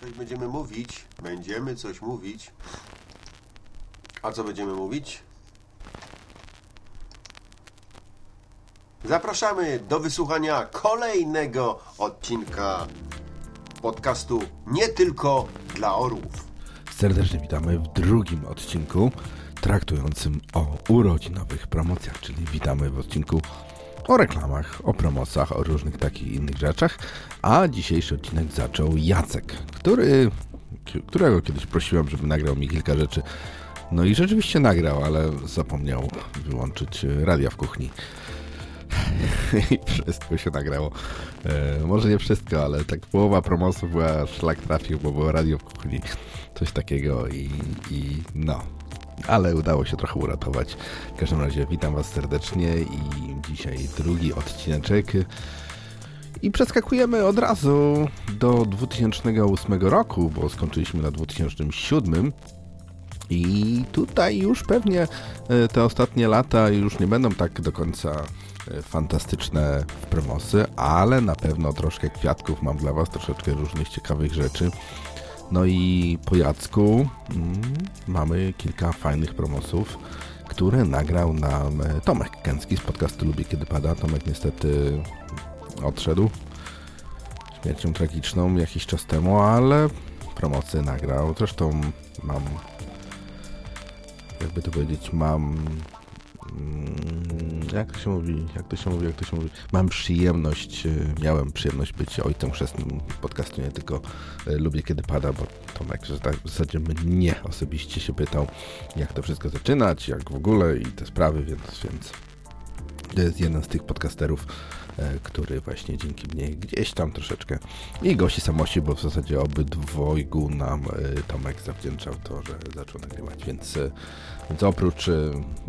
Coś będziemy mówić. Będziemy coś mówić. A co będziemy mówić? Zapraszamy do wysłuchania kolejnego odcinka podcastu Nie tylko dla orłów. Serdecznie witamy w drugim odcinku traktującym o urodzinowych promocjach, czyli witamy w odcinku o reklamach, o promocjach, o różnych takich innych rzeczach. A dzisiejszy odcinek zaczął Jacek, który, którego kiedyś prosiłem, żeby nagrał mi kilka rzeczy. No i rzeczywiście nagrał, ale zapomniał wyłączyć radia w kuchni. I wszystko się nagrało. E, może nie wszystko, ale tak połowa promosu była szlak trafił, bo było radio w kuchni. Coś takiego i, i no. Ale udało się trochę uratować. W każdym razie witam Was serdecznie i dzisiaj drugi odcineczek. I przeskakujemy od razu do 2008 roku, bo skończyliśmy na 2007. I tutaj już pewnie e, te ostatnie lata już nie będą tak do końca e, fantastyczne promosy, ale na pewno troszkę kwiatków mam dla Was, troszeczkę różnych ciekawych rzeczy. No i po Jacku mm, mamy kilka fajnych promosów, które nagrał nam e, Tomek Kęcki z podcastu Lubię Kiedy Pada. Tomek niestety odszedł śmiercią tragiczną jakiś czas temu, ale promocję nagrał. Zresztą mam jakby to powiedzieć, mam jak to się mówi, jak to się mówi, jak to się mówi, mam przyjemność, e, miałem przyjemność być ojcem chrzestnym podcastu, nie tylko e, lubię kiedy pada, bo Tomek, że tak w zasadzie mnie osobiście się pytał, jak to wszystko zaczynać, jak w ogóle i te sprawy, więc, więc to jest jeden z tych podcasterów, E, który właśnie dzięki mnie gdzieś tam troszeczkę i Gosi Samosi, bo w zasadzie obydwojgu nam e, Tomek zawdzięczał to, że zaczął nagrywać, więc, e, więc oprócz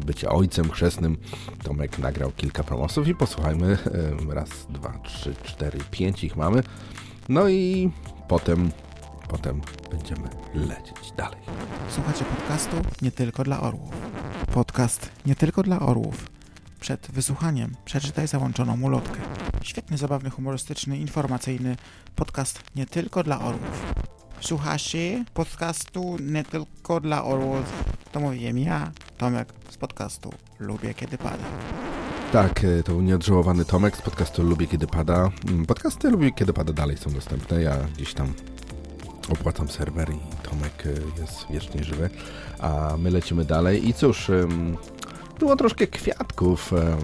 bycia ojcem chrzestnym Tomek nagrał kilka promosów i posłuchajmy raz, dwa, trzy, cztery, pięć ich mamy no i potem potem będziemy lecieć dalej. Słuchacie podcastu nie tylko dla orłów. Podcast nie tylko dla orłów przed wysłuchaniem przeczytaj załączoną ulotkę. Świetny, zabawny, humorystyczny, informacyjny podcast nie tylko dla orłów. Słuchacie podcastu nie tylko dla orłów. To mówiłem ja, Tomek z podcastu Lubię Kiedy Pada. Tak, e, to nieodżałowany Tomek z podcastu Lubię Kiedy Pada. Mm, podcasty Lubię Kiedy Pada dalej są dostępne. Ja gdzieś tam opłacam serwer i Tomek e, jest wiecznie żywy. A my lecimy dalej. I cóż, było troszkę kwiatków e,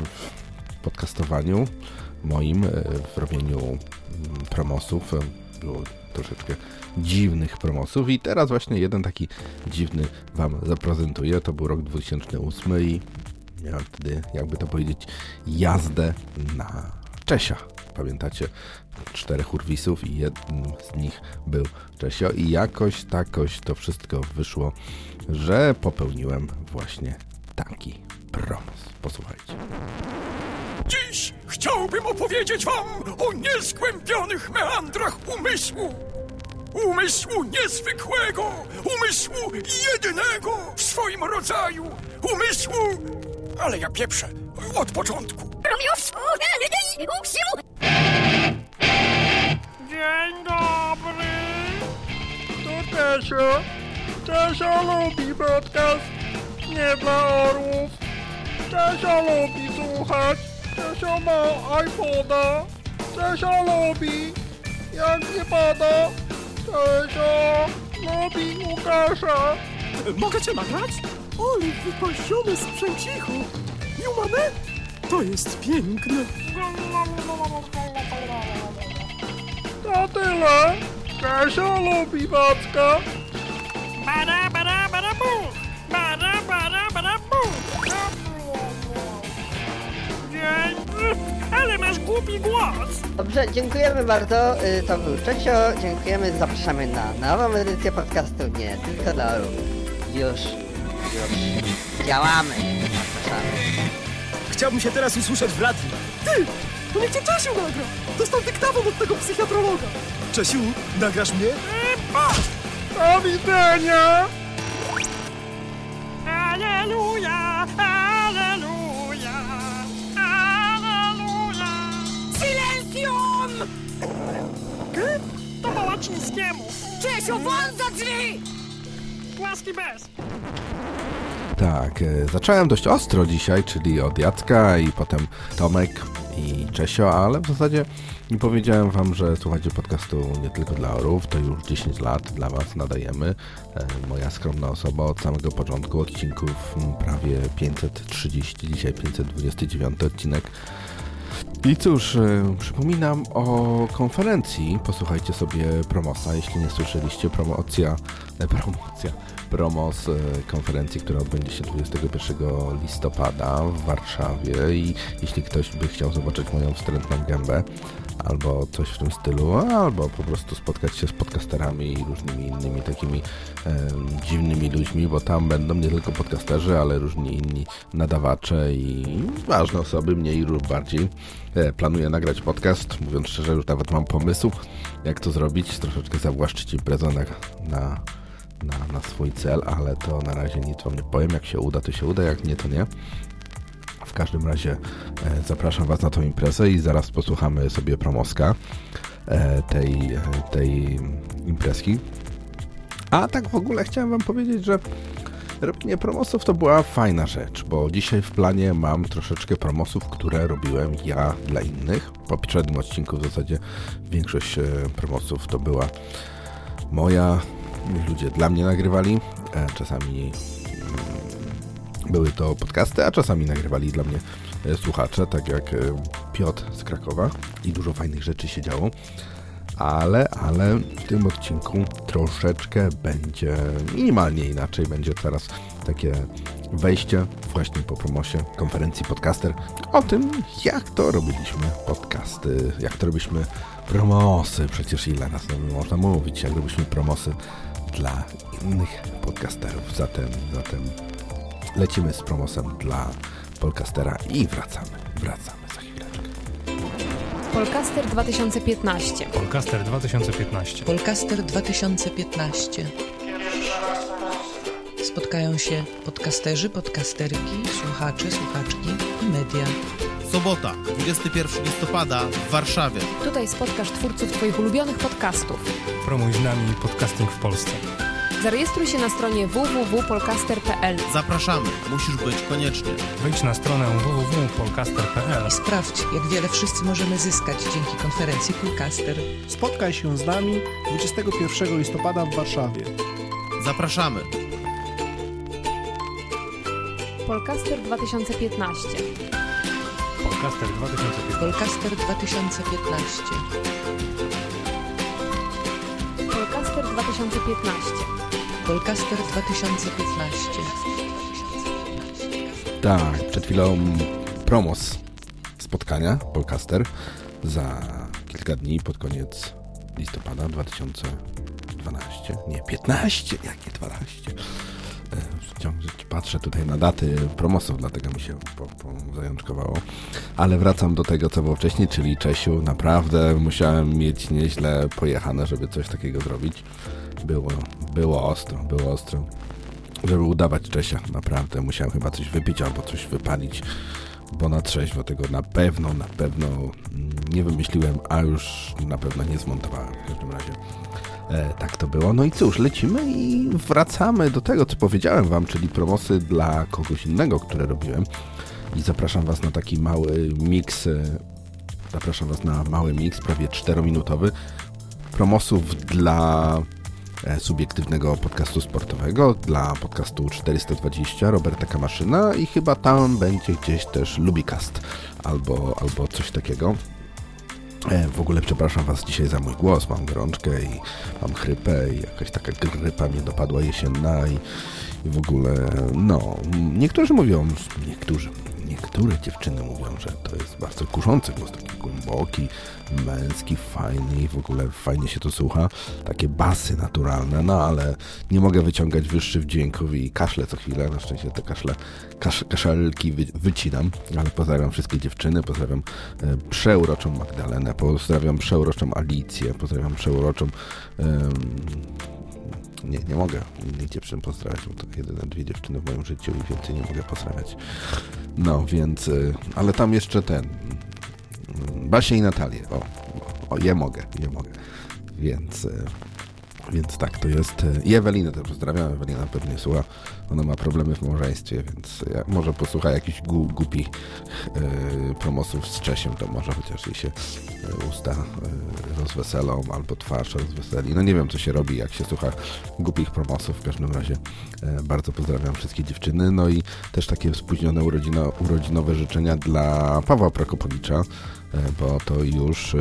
w podcastowaniu moim, e, w robieniu mm, promosów. E, było troszeczkę dziwnych promosów i teraz właśnie jeden taki dziwny Wam zaprezentuję. To był rok 2008 i miałem wtedy, jakby to powiedzieć, jazdę na Czesia. Pamiętacie? Czterech urwisów i jednym z nich był Czesio i jakoś takoś to wszystko wyszło, że popełniłem właśnie taki Promos. Posłuchajcie. Dziś chciałbym opowiedzieć wam o niezgłębionych meandrach umysłu. Umysłu niezwykłego, umysłu jedynego w swoim rodzaju, umysłu... Ale ja pieprzę, od początku. Dzień dobry! To Tesio. Tesio lubi podcast nie dla orłów. Czesio lubi słuchać. Czesio ma iPoda. Czesio lubi. Jak nie pada. Czesio lubi Łukasza. Mogę cię nagrać? Ale wypasiony sprzęcichu. Jumane? To jest piękne. To tyle. Czesio lubi Wacka. Bara, bara, bara, bu. Ale masz głupi głos! Dobrze, dziękujemy bardzo. Y, to był Czesio. Dziękujemy. Zapraszamy na nową edycję podcastu Nie tylko dla. Już, już działamy. Zapraszamy. Chciałbym się teraz usłyszeć w radiu. Ty! To niech cię Czesiu nagra! Dostał dyktafon od tego psychiatrologa! Czesiu, nagrasz mnie? E, patrz! Do widzenia! Aleluja! Aleluja! Silencium! To po łacińskiemu. Czesio, włącz za drzwi! Łaski bez! Tak, e, zacząłem dość ostro dzisiaj, czyli od Jacka i potem Tomek i Czesio, ale w zasadzie nie powiedziałem wam, że słuchacie podcastu nie tylko dla orów, to już 10 lat dla was nadajemy. E, Moja skromna osoba od samego początku odcinków prawie 530, dzisiaj 529 odcinek. I cóż, e, przypominam o konferencji. Posłuchajcie sobie promosa, jeśli nie słyszeliście. Promocja, promocja, promos e, konferencji, która odbędzie się 21 listopada w Warszawie. I jeśli ktoś by chciał zobaczyć moją wstrętną gębę, albo coś w tym stylu, albo po prostu spotkać się z podcasterami i różnymi innymi takimi em, dziwnymi ludźmi, bo tam będą nie tylko podcasterzy, ale różni inni nadawacze i ważne osoby, mniej lub bardziej. E, Planuję nagrać podcast, mówiąc szczerze, już nawet mam pomysł, jak to zrobić, troszeczkę zawłaszczyć imprezę na, na, na, na swój cel, ale to na razie nic wam nie powiem, jak się uda, to się uda, jak nie, to nie. W każdym razie e, zapraszam Was na tą imprezę i zaraz posłuchamy sobie promoska e, tej, e, tej imprezki. A tak w ogóle chciałem Wam powiedzieć, że robienie promosów to była fajna rzecz, bo dzisiaj w planie mam troszeczkę promosów, które robiłem ja dla innych. Po poprzednim odcinku w zasadzie większość promosów to była moja, ludzie dla mnie nagrywali, e, czasami były to podcasty, a czasami nagrywali dla mnie e, słuchacze, tak jak e, Piotr z Krakowa i dużo fajnych rzeczy się działo. Ale, ale w tym odcinku troszeczkę będzie minimalnie inaczej. Będzie teraz takie wejście właśnie po promosie konferencji podcaster o tym, jak to robiliśmy podcasty, jak to robiliśmy promosy. Przecież ile razy można mówić, jak robiliśmy promosy dla innych podcasterów. Zatem, zatem lecimy z promosem dla podcastera i wracamy. Wracamy za chwileczkę. Polcaster 2015. Polcaster 2015. Polcaster 2015. Spotkają się podcasterzy, podcasterki, słuchacze, słuchaczki i media. Sobota, 21 listopada w Warszawie. Tutaj spotkasz twórców Twoich ulubionych podcastów. Promuj z nami podcasting w Polsce. Zarejestruj się na stronie www.polcaster.pl. Zapraszamy, musisz być koniecznie. Wejdź na stronę www.polcaster.pl I sprawdź, jak wiele wszyscy możemy zyskać dzięki konferencji Polcaster. Spotkaj się z nami 21 listopada w Warszawie. Zapraszamy. Polcaster 2015. Polcaster 2015. Polcaster 2015. Polcaster 2015. Polcaster 2015. Tak, przed chwilą promos spotkania Polcaster za kilka dni pod koniec listopada 2012. Nie, 15, jakie 12. Ciągle patrzę tutaj na daty promosów, dlatego mi się po, po zajączkowało. Ale wracam do tego, co było wcześniej, czyli Czesiu. Naprawdę musiałem mieć nieźle pojechane, żeby coś takiego zrobić. Było, było ostro, było ostro. Żeby udawać Czesia, naprawdę musiałem chyba coś wypić albo coś wypalić, bo na trzeźwo tego na pewno, na pewno nie wymyśliłem, a już na pewno nie zmontowałem w każdym razie. E, tak to było. No i cóż, lecimy i wracamy do tego, co powiedziałem wam, czyli promosy dla kogoś innego, które robiłem. I zapraszam was na taki mały miks. e, Zapraszam was na mały miks, prawie 4-minutowy promosów dla e, subiektywnego podcastu sportowego, dla podcastu 420 Roberta Kamaszyna i chyba tam będzie gdzieś też Lubicast albo, albo coś takiego. E, W ogóle przepraszam Was dzisiaj za mój głos. Mam gorączkę i mam chrypę i jakaś taka grypa mnie dopadła jesienna i, i w ogóle, no, niektórzy mówią, niektórzy, niektóre dziewczyny mówią, że to jest bardzo kuszący głos, taki głęboki, męski, fajny i w ogóle fajnie się to słucha. Takie basy naturalne, no ale nie mogę wyciągać wyższych dźwięków i kaszle co chwilę. Na szczęście te kaszle, kasz, kaszelki wy, wycinam, ale pozdrawiam wszystkie dziewczyny, pozdrawiam e, przeuroczą Magdalenę, pozdrawiam przeuroczą Alicję, pozdrawiam przeuroczą em, nie, nie mogę innych dziewczyn pozdrawiać, bo to jedyne dwie dziewczyny w moim życiu i więcej nie mogę pozdrawiać. No, więc, y, ale tam jeszcze ten, Basię i Natalię, o, o, je mogę, je mogę. Więc, y, Więc tak to jest. I Ewelinę też pozdrawiam. Ewelina pewnie słucha. Ona ma problemy w małżeństwie, więc ja, może posłucha jakichś gu, głupich e, promosów z Czesiem, to może chociaż jej się e, usta e, rozweselą albo twarz rozweseli. No nie wiem, co się robi, jak się słucha głupich promosów. W każdym razie e, bardzo pozdrawiam wszystkie dziewczyny. No i też takie spóźnione urodzino, urodzinowe życzenia dla Pawła Prokopowicza, e, bo to już...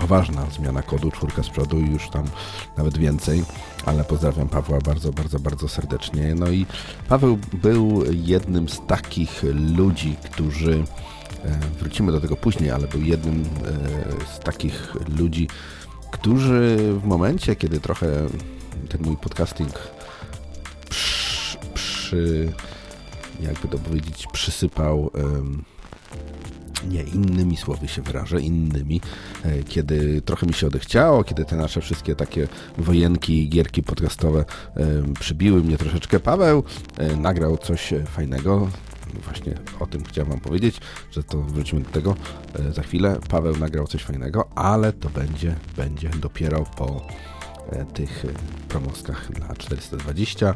poważna zmiana kodu, czwórka z przodu i już tam nawet więcej, ale pozdrawiam Pawła bardzo, bardzo, bardzo serdecznie. No i Paweł był jednym z takich ludzi, którzy, e, wrócimy do tego później, ale był jednym e, z takich ludzi, którzy w momencie, kiedy trochę ten mój podcasting przy, przy jakby to powiedzieć, przysypał nie, innymi słowy się wyrażę, innymi, e, kiedy trochę mi się odechciało, kiedy te nasze wszystkie takie wojenki i gierki podcastowe e, przybiły mnie troszeczkę, Paweł e, nagrał coś fajnego, właśnie o tym chciałem wam powiedzieć, że to wrócimy do tego za chwilę. Paweł nagrał coś fajnego, ale to będzie, będzie dopiero po tych e, promoskach dla 420,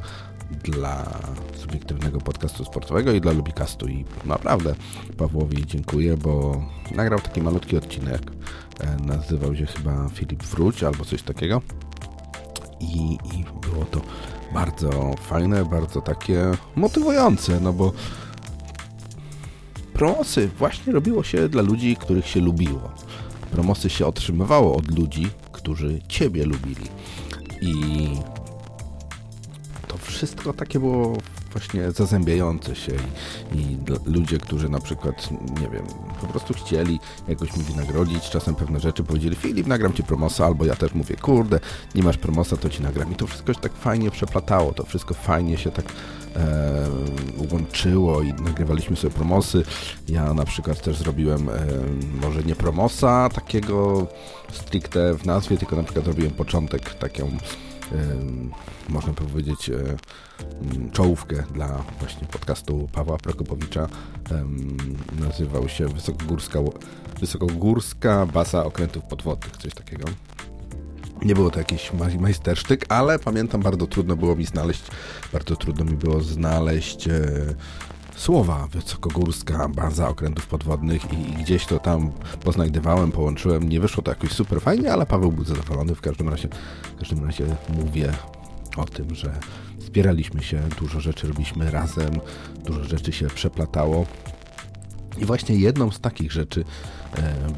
dla subiektywnego podcastu sportowego i dla Lubikastu i naprawdę Pawłowi dziękuję, bo nagrał taki malutki odcinek, e, nazywał się chyba Filip Wróć albo coś takiego i, i było to bardzo fajne, bardzo takie motywujące, no bo promosy właśnie robiło się dla ludzi, których się lubiło. Promosy się otrzymywało od ludzi, którzy Ciebie lubili. I to wszystko takie było właśnie zazębiające się i, i ludzie, którzy na przykład, nie wiem, po prostu chcieli jakoś mi wynagrodzić, czasem pewne rzeczy powiedzieli, Filip, nagram Ci promosa, albo ja też mówię, kurde, nie masz promosa, to Ci nagram. I to wszystko się tak fajnie przeplatało, to wszystko fajnie się tak łączyło i nagrywaliśmy sobie promosy. Ja na przykład też zrobiłem e, może nie promosa takiego stricte w nazwie, tylko na przykład zrobiłem początek taką em, można powiedzieć, e, czołówkę dla właśnie podcastu Pawła Prokopowicza. Nazywał się Wysokogórska, Wysokogórska Basa Okrętów Podwodnych, coś takiego. Nie było to jakiś ma- majstersztyk, ale pamiętam, bardzo trudno było mi znaleźć, bardzo trudno mi było znaleźć e, słowa Wysokogórska Baza Okrętów Podwodnych i, i gdzieś to tam poznajdywałem, połączyłem. Nie wyszło to jakoś super fajnie, ale Paweł był zadowolony. W każdym razie, w każdym razie mówię o tym, że zbieraliśmy się, dużo rzeczy robiliśmy razem, dużo rzeczy się przeplatało. I właśnie jedną z takich rzeczy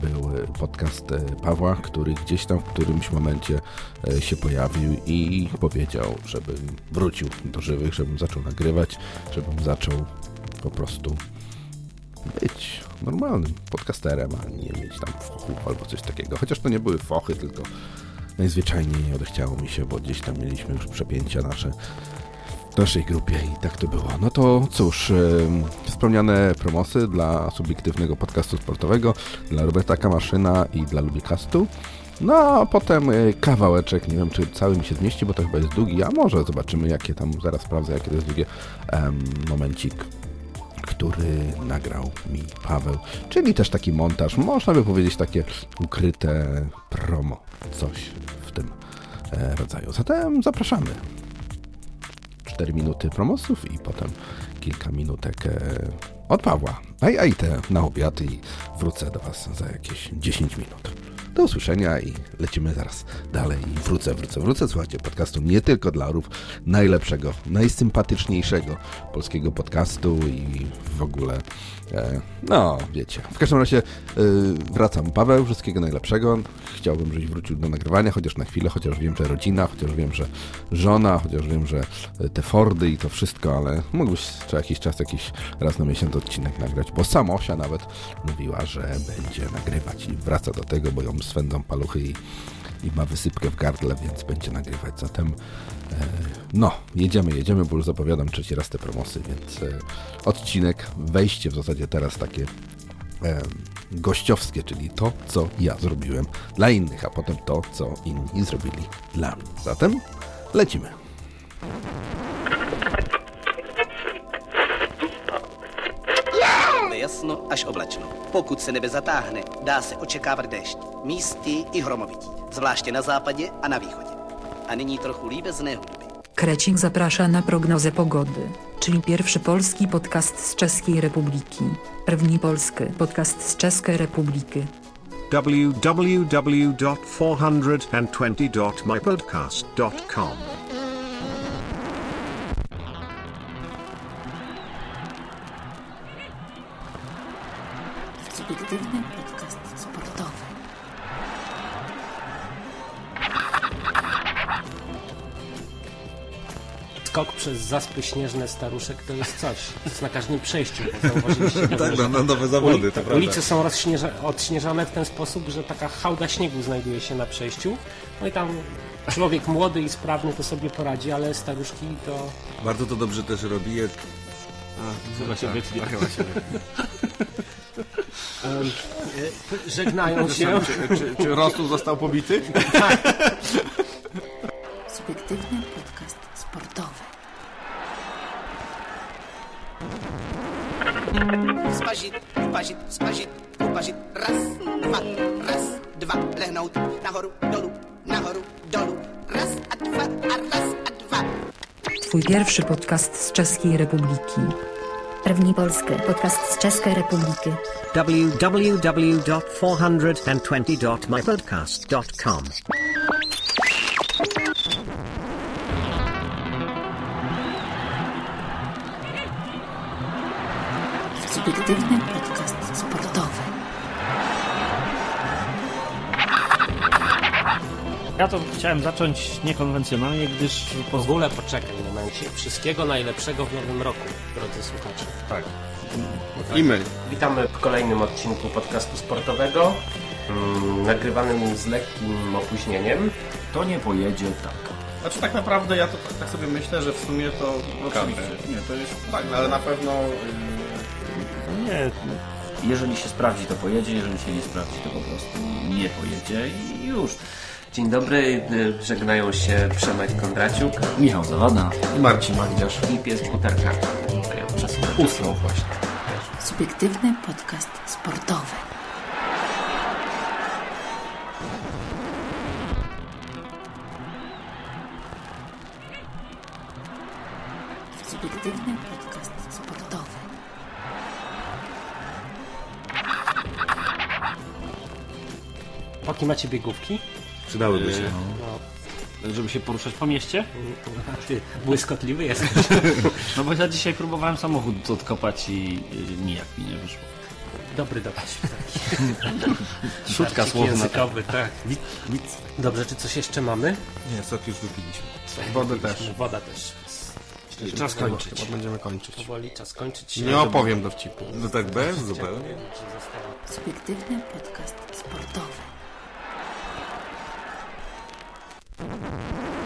był podcast e, Pawła, który gdzieś tam w którymś momencie e, się pojawił i powiedział, żebym wrócił do żywych, żebym zaczął nagrywać, żebym zaczął po prostu być normalnym podcasterem, a nie mieć tam fochów albo coś takiego. Chociaż to nie były fochy, tylko najzwyczajniej odechciało mi się, bo gdzieś tam mieliśmy już przepięcia nasze naszej grupie i tak to było. No to cóż, em, wspomniane promosy dla subiektywnego podcastu sportowego, dla Roberta Kamaszyna i dla Lubikastu. No, a potem e, kawałeczek, nie wiem czy cały mi się zmieści, bo to chyba jest długi, a może zobaczymy jakie tam, zaraz sprawdzę jakie to jest długie, em, momencik który nagrał mi Paweł, czyli też taki montaż, można by powiedzieć takie ukryte promo, coś w tym e, rodzaju. Zatem zapraszamy. 4 minuty promosów i potem kilka minutek e, od Pawła. A ja idę na obiad i wrócę do Was za jakieś 10 minut. Do usłyszenia i lecimy zaraz dalej. I wrócę, wrócę, wrócę. Słuchajcie, podcastu nie tylko dla orów, najlepszego, najsympatyczniejszego polskiego podcastu i w ogóle, e, no wiecie. W każdym razie e, wracam. Paweł, wszystkiego najlepszego. Chciałbym, żebyś wrócił do nagrywania, chociaż na chwilę, chociaż wiem, że rodzina, chociaż wiem, że żona, chociaż wiem, że e, te Fordy i to wszystko, ale mógłbyś co jakiś czas, jakiś raz na miesiąc odcinek nagrać, bo Samosia nawet mówiła, że będzie nagrywać i wraca do tego, bo ją swędzą paluchy i, i ma wysypkę w gardle, więc będzie nagrywać. Zatem e, no, jedziemy, jedziemy, bo już zapowiadam trzeci raz te promosy, więc e, odcinek, wejście w zasadzie teraz takie e, gościowskie, czyli to, co ja zrobiłem dla innych, a potem to, co inni zrobili dla mnie. Zatem lecimy. Jasno až oblačno. Pokud se nebe zatáhne, dá se očekávat déšť, místy i hromovití, zvláště na západě a na východě. A nyní trochu líbezné hudby. Krecik zaprasza na prognozę pogody, czyli pierwszy polski podcast z Czeskiej Republiki. První polski podcast z Czeskiej Republiki. www.420.mypodcast.com zaspy śnieżne staruszek to jest coś. To jest na każdym przejściu. Tak, że no, nowe zawody, to prawda. Ulice są rozśnieża- odśnieżane w ten sposób, że taka hałda śniegu znajduje się na przejściu. No i tam człowiek młody i sprawny to sobie poradzi, ale staruszki to... Bardzo to dobrze też robi. Je... Chyba się tak, wytnie. a, chyba się wytnie. E, żegnają się. Czy, czy, czy został pobity? Subiektywny upažit, spažit, upažit. Raz, dva, raz, dva, lehnout nahoru, dolu, nahoru, dolu. Raz a dwa, a raz a dwa. Twój pierwszy podcast z Czeskiej Republiki. První polski podcast z České republiky. www.420.mypodcast.com Subiektywny Ja to chciałem zacząć niekonwencjonalnie, gdyż W ogóle poczekaj momencie. Wszystkiego najlepszego w nowym roku, drodzy słuchacze. Tak. E-mail. Witamy w kolejnym odcinku podcastu sportowego, mm, nagrywanym z lekkim opóźnieniem. To nie pojedzie tak. Znaczy tak naprawdę ja to tak, tak sobie myślę, że w sumie to oczywiście. Nie, to jest tak, ale na pewno Nie, jeżeli się sprawdzi, to pojedzie, jeżeli się nie sprawdzi, to po prostu nie pojedzie i już. Dzień dobry, y, żegnają się Przemek Kondraciuk Michał Zawada I Marcin Magdziarz. i pies Buterka. Usnął właśnie. Subiektywny podcast sportowy. Subiektywny podcast sportowy. Chłopaki, macie biegówki? Przydałyby się. No, Żeby się poruszać po mieście? ty błyskotliwy jesteś. No bo ja dzisiaj próbowałem samochód odkopać i nijak mi nie wyszło. Dobry dowcip. Szutka Żarcik słowna. językowy, tak. Dobrze, czy coś jeszcze mamy? Nie, sok już wypiliśmy. Wodę też. Woda też. Czas kończyć. Chyba będziemy kończyć. Powoli czas kończyć. Nie opowiem dowcipu. No tak bez? Zupełnie. Subiektywny podcast sportowy.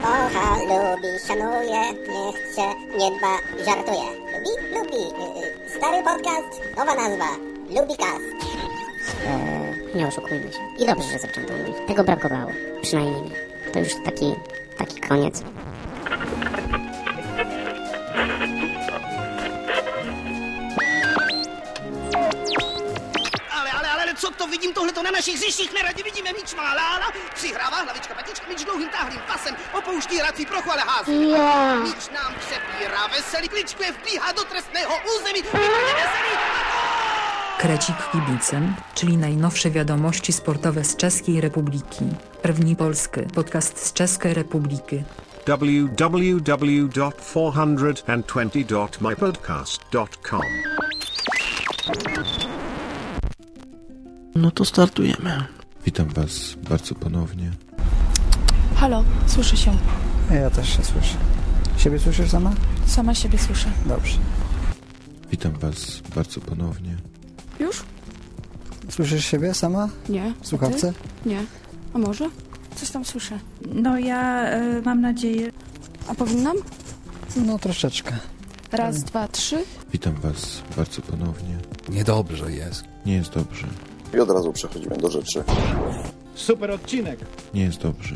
Kocha, lubi, szanuje, nie chce, nie dba, żartuje. Lubi? Lubi. Y, y, Stary podcast, nowa nazwa. Lubicast. E, nie oszukujmy się. I dobrze, że zaczęto mówić. Tego brakowało. Przynajmniej. To już taki, taki koniec. To vidím tohleto na našich hřištích? Neradi vidíme míč má lála. Přihrává hlavička patička, míč dlouhým táhlým pasem. Opouští hrací prochu, ale hází. Jo. Míč nám přepírá veselý. Kličkuje vbíhá do trestného území. Veselý. Krecik kibicem, czyli najnowsze wiadomości sportowe z Czeskiej Republiki. První polski podcast z Czeskiej Republiki. www.420.mypodcast.com No to startujemy. Witam Was bardzo ponownie. Halo, słyszę się. Ja też się słyszę. Siebie słyszysz sama? Sama siebie słyszę. Dobrze. Witam Was bardzo ponownie. Już? Słyszysz siebie sama? Nie. W słuchawce? Nie. A może? Coś tam słyszę. No ja y, mam nadzieję. A powinnam? No troszeczkę. Raz, dwa, trzy. Witam Was bardzo ponownie. Niedobrze jest. Nie jest dobrze. I od razu przechodzimy do rzeczy. Super odcinek. Nie jest dobrze.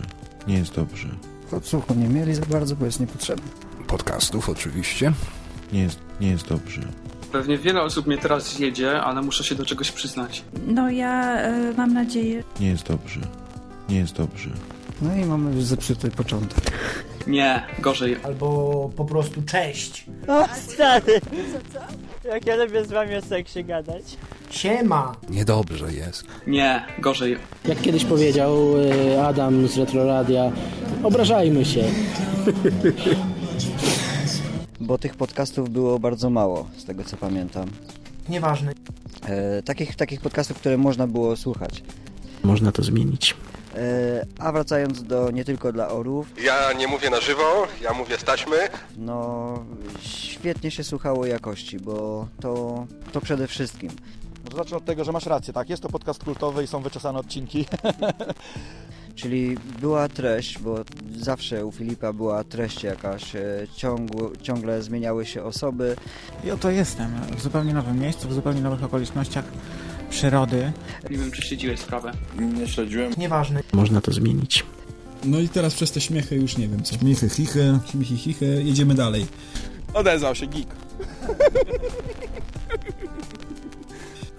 Nie jest dobrze. Odsłuchu nie mieli za bardzo, bo jest niepotrzebny. Podcastów oczywiście. Nie jest, nie jest dobrze. Pewnie wiele osób mnie teraz zjedzie, ale muszę się do czegoś przyznać. No ja e, mam nadzieję. Nie jest dobrze. Nie jest dobrze. No i mamy zepsuty początek. Nie, gorzej. Albo po prostu cześć. O, stary! Jak ja lubię z wami o seksie gadać. Siema. Niedobrze jest. Nie, gorzej. Jak kiedyś powiedział e, Adam z Retroradia, obrażajmy się. Bo tych podcastów było bardzo mało, z tego co pamiętam. Nieważne. E, takich, takich podcastów, które można było słuchać. Można to zmienić. E, a wracając do nie tylko dla orów, Ja nie mówię na żywo, ja mówię z taśmy. no świetnie się słuchało jakości, bo to, to przede wszystkim. Może zacznę od tego, że masz rację, tak? Jest to podcast kultowy i są wyczesane odcinki. Czyli była treść, bo zawsze u Filipa była treść jakaś, e, ciągło, ciągle zmieniały się osoby. I oto jestem, w zupełnie nowym miejscu, w zupełnie nowych okolicznościach przyrody. Nie wiem, czy śledziłeś sprawę. Nie śledziłem. Nieważne. Można to zmienić. No i teraz przez te śmiechy już nie wiem co. Śmiechy, chichy, śmiechy, chichy, jedziemy dalej. Odezwał się geek.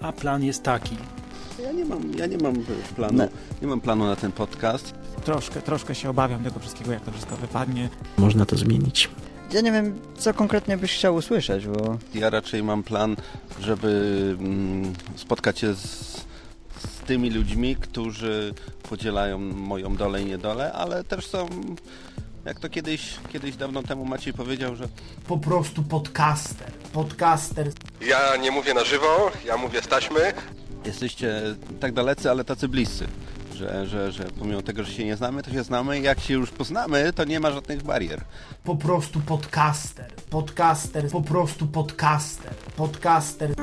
A plan jest taki. Ja nie mam, ja nie mam planu, Nie. nie mam planu na ten podcast. Troszkę, troszkę się obawiam tego wszystkiego, jak to wszystko wypadnie. Można to zmienić. Ja nie wiem, co konkretnie byś chciał usłyszeć, bo Ja raczej mam plan, żeby mm, spotkać się z, z tymi ludźmi, którzy podzielają moją dolę i niedolę, ale też są, jak to kiedyś, kiedyś dawno temu Maciej powiedział, że Po prostu podcaster. Podcaster. Ja nie mówię na żywo, ja mówię z taśmy. jesteście tak dalecy, ale tacy bliscy. Że, że, że pomimo tego, że się nie znamy, to się znamy i jak się już poznamy, to nie ma żadnych barier. Po prostu podcaster. Podcaster. Po prostu podcaster. Podcaster.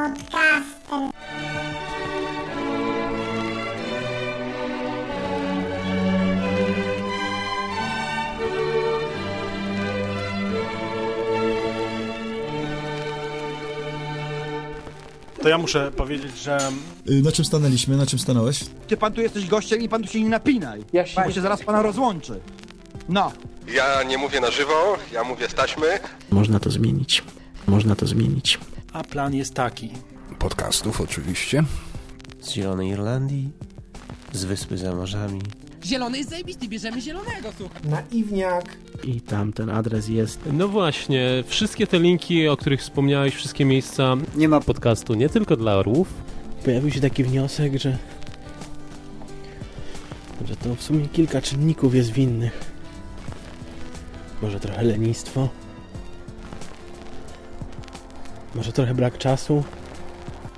To ja muszę powiedzieć, że Y, Na czym stanęliśmy? Na czym stanąłeś? Ty pan tu jesteś gościem i pan tu się nie napinaj. Ja się- Bo się zaraz pana rozłączy. No. Ja nie mówię na żywo, ja mówię z taśmy. Można to zmienić. Można to zmienić. A plan jest taki. Podcastów oczywiście. Z Zielonej Irlandii, z Wyspy za Morzami. Zielony jest zajebisty, bierzemy zielonego, słuchaj. Naiwniak. I tam ten adres jest. No właśnie, wszystkie te linki, o których wspomniałeś, wszystkie miejsca nie ma podcastu, nie tylko dla orłów. Pojawił się taki wniosek, że, że to w sumie kilka czynników jest winnych. Może trochę lenistwo. Może trochę brak czasu.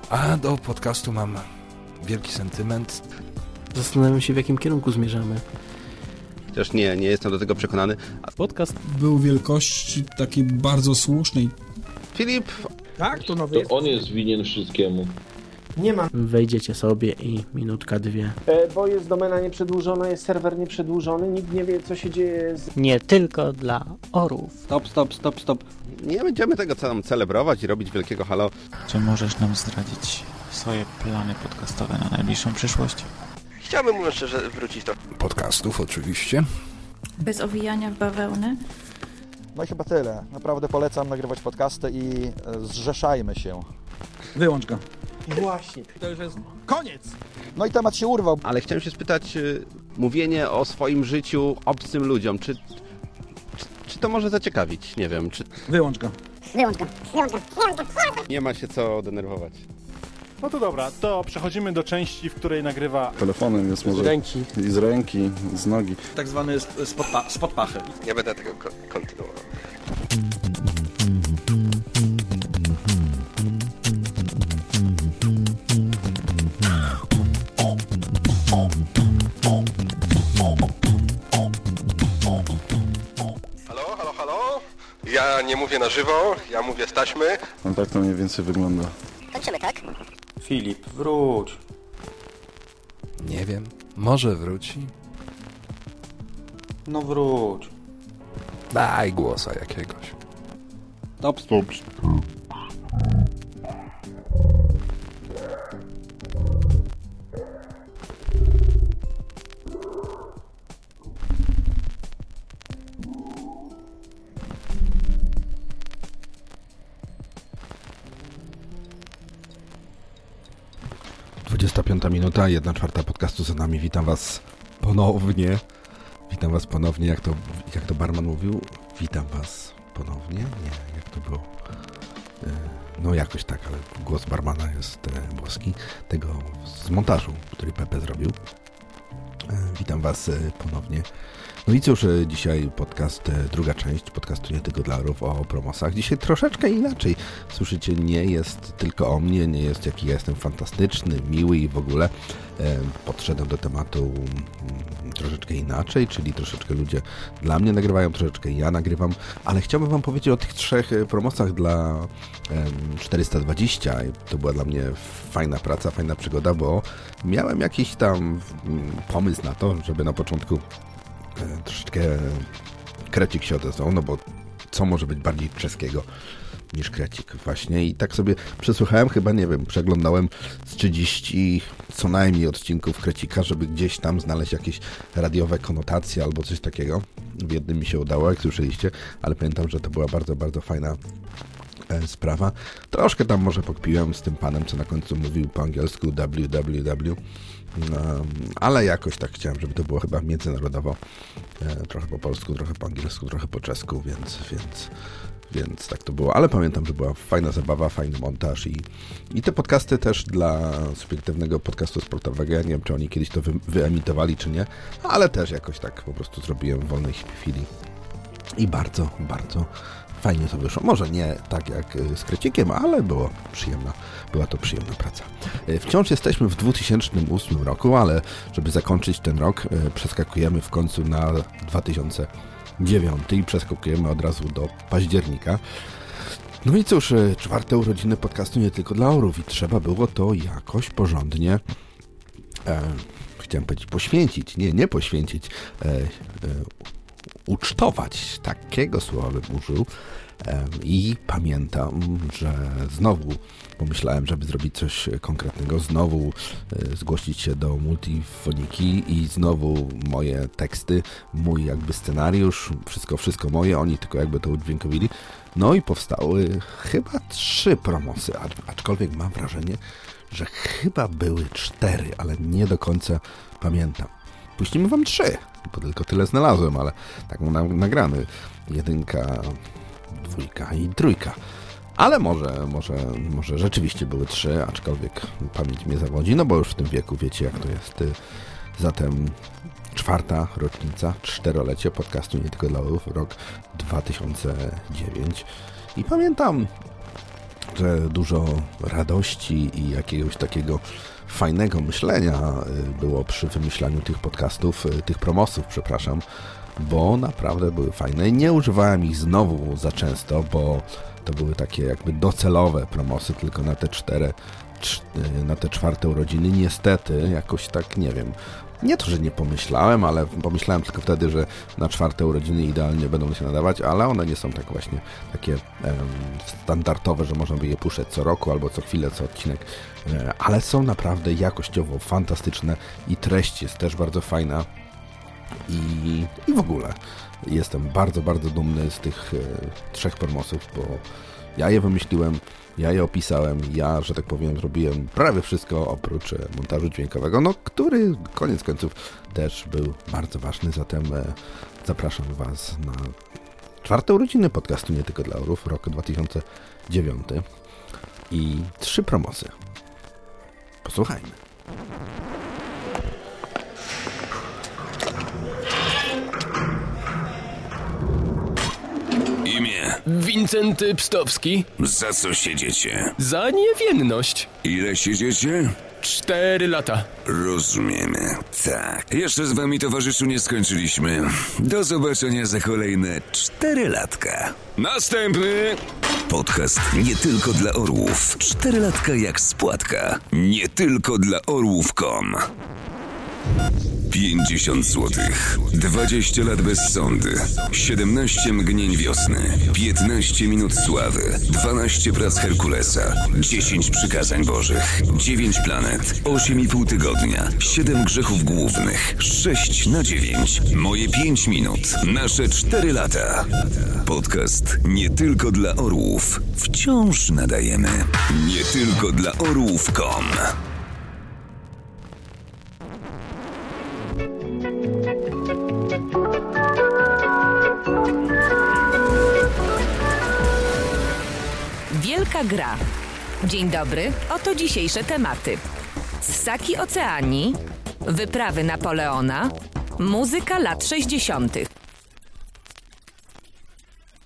A do podcastu mam wielki sentyment. Zastanawiam się, w jakim kierunku zmierzamy. Chociaż nie, nie jestem do tego przekonany. Podcast Był wielkości takiej bardzo słusznej. Filip, Tak? To nowy jest. on jest winien wszystkiemu. Nie ma. Wejdziecie sobie i minutka, dwie. E, bo jest domena nieprzedłużona, jest serwer nieprzedłużony, nikt nie wie, co się dzieje z... Nie tylko dla orów. Stop, stop, stop, stop. Nie będziemy tego tam celebrować i robić wielkiego halo. Czy możesz nam zdradzić swoje plany podcastowe na najbliższą przyszłość? Chciałbym, mówiąc szczerze, wrócić do Podcastów oczywiście. Bez owijania w bawełnę. No i chyba tyle. Naprawdę polecam nagrywać podcasty i e, zrzeszajmy się. Wyłącz go. Właśnie. To już jest koniec. No i temat się urwał. Ale chciałem się spytać, y, mówienie o swoim życiu obcym ludziom, czy, czy, czy to może zaciekawić? Nie wiem, czy Wyłącz go. Wyłącz go. Wyłącz go. Wyłącz go. nie ma się co denerwować. No to dobra, to przechodzimy do części, w której nagrywa Telefonem jest może... ręki. I z ręki, z nogi. Tak zwany spod, pa, spod pachy. Nie będę tego ko- kontynuował. Halo, halo, halo? Ja nie mówię na żywo, ja mówię z taśmy. No tak to mniej więcej wygląda. Kończymy, tak? Filip, wróć. Nie wiem. Może wróci. No wróć. Daj głosa jakiegoś. Stop, stop. 25 minuta, 1 czwarta podcastu za nami. Witam Was ponownie. Witam Was ponownie, jak to, jak to barman mówił. Witam Was ponownie. Nie, jak to było? E, no jakoś tak, ale głos barmana jest e, włoski. Tego z montażu, który Pepe zrobił. E, witam Was ponownie. No i cóż, dzisiaj podcast, druga część podcastu nie tylko dla orów o promosach. Dzisiaj troszeczkę inaczej. Słyszycie, nie jest tylko o mnie, nie jest jaki ja jestem fantastyczny, miły i w ogóle. Podszedłem do tematu mm, troszeczkę inaczej, czyli troszeczkę ludzie dla mnie nagrywają, troszeczkę ja nagrywam, ale chciałbym Wam powiedzieć o tych trzech promosach dla 420. To była dla mnie fajna praca, fajna przygoda, bo miałem jakiś tam mm, pomysł na to, żeby na początku E, troszeczkę krecik się odezwał, no bo co może być bardziej czeskiego niż krecik właśnie i tak sobie przesłuchałem, chyba nie wiem, przeglądałem z 30 co najmniej odcinków krecika, żeby gdzieś tam znaleźć jakieś radiowe konotacje albo coś takiego. W jednym mi się udało, jak słyszeliście, ale pamiętam, że to była bardzo, bardzo fajna e, sprawa. Troszkę tam może pokpiłem z tym panem, co na końcu mówił po angielsku www no, ale jakoś tak chciałem, żeby to było chyba międzynarodowo. E, trochę po polsku, trochę po angielsku, trochę po czesku, więc, więc, więc tak to było. Ale pamiętam, że była fajna zabawa, fajny montaż i, i te podcasty też dla subiektywnego podcastu sportowego. Ja nie wiem, czy oni kiedyś to wy, wyemitowali, czy nie, ale też jakoś tak po prostu zrobiłem w wolnej chwili. I bardzo, bardzo fajnie to wyszło. Może nie tak jak y, z Krecikiem, ale było przyjemna, była to przyjemna praca. Y, wciąż jesteśmy w 2008 roku, ale żeby zakończyć ten rok, y, przeskakujemy w końcu na 2009 i przeskakujemy od razu do października. No i cóż, czwarte urodziny podcastu nie tylko dla orów i trzeba było to jakoś porządnie e, chciałem powiedzieć poświęcić, nie, nie poświęcić, e, e, ucztować. Takiego słowa bym użył. I pamiętam, że znowu pomyślałem, żeby zrobić coś konkretnego, znowu e, zgłosić się do multifoniki i znowu moje teksty, mój jakby scenariusz, wszystko, wszystko moje, oni tylko jakby to udźwiękowili. No i powstały chyba trzy promosy, aczkolwiek mam wrażenie, że chyba były cztery, ale nie do końca pamiętam. Puścimy wam trzy, bo tylko tyle znalazłem, ale tak mam nagrany. Jedynka, dwójka i trójka. Ale może, może, może rzeczywiście były trzy, aczkolwiek pamięć mnie zawodzi, no bo już w tym wieku wiecie jak to jest. Zatem czwarta rocznica, czterolecie podcastu Nie Tylko dla Orów, rok 2009. I pamiętam, że dużo radości i jakiegoś takiego fajnego myślenia y, było przy wymyślaniu tych podcastów, y, tych promosów, przepraszam, bo naprawdę były fajne. Nie używałem ich znowu za często, bo to były takie jakby docelowe promosy, tylko na te cztery, na te czwarte urodziny. Niestety, jakoś tak, nie wiem, nie to, że nie pomyślałem, ale pomyślałem tylko wtedy, że na czwarte urodziny idealnie będą się nadawać, ale one nie są tak właśnie takie standardowe, że można by je puszczać co roku albo co chwilę, co odcinek, e, ale są naprawdę jakościowo fantastyczne i treść jest też bardzo fajna i, i w ogóle jestem bardzo, bardzo dumny z tych e, trzech promosów, bo ja je wymyśliłem, ja je opisałem, ja, że tak powiem, zrobiłem prawie wszystko oprócz e, montażu dźwiękowego, no który koniec końców też był bardzo ważny, zatem e, zapraszam Was na czwarte urodziny podcastu Nie Tylko dla Orów, rok 2009 i trzy promosy. Posłuchajmy. Wincenty Pstowski. Za co siedziecie? Za niewinność. Ile siedziecie? Cztery lata. Rozumiemy. Tak. Jeszcze z wami, towarzyszu, nie skończyliśmy. Do zobaczenia za kolejne cztery latka. Następny! Podcast nie tylko dla orłów. Cztery latka jak spłatka. Nie tylko dla orłów.com 50 złotych. 20 lat bez sądy. 17 mgnień wiosny. 15 minut sławy. 12 prac Herkulesa. 10 przykazań bożych. 9 planet. 8,5 tygodnia. 7 grzechów głównych. 6 na 9. Moje 5 minut. Nasze 4 lata. Podcast nie tylko dla orłów. Wciąż nadajemy. Nie tylko dla orłów.com Wielka gra. Dzień dobry, oto dzisiejsze tematy. Ssaki Oceanii, wyprawy Napoleona, muzyka lat 60.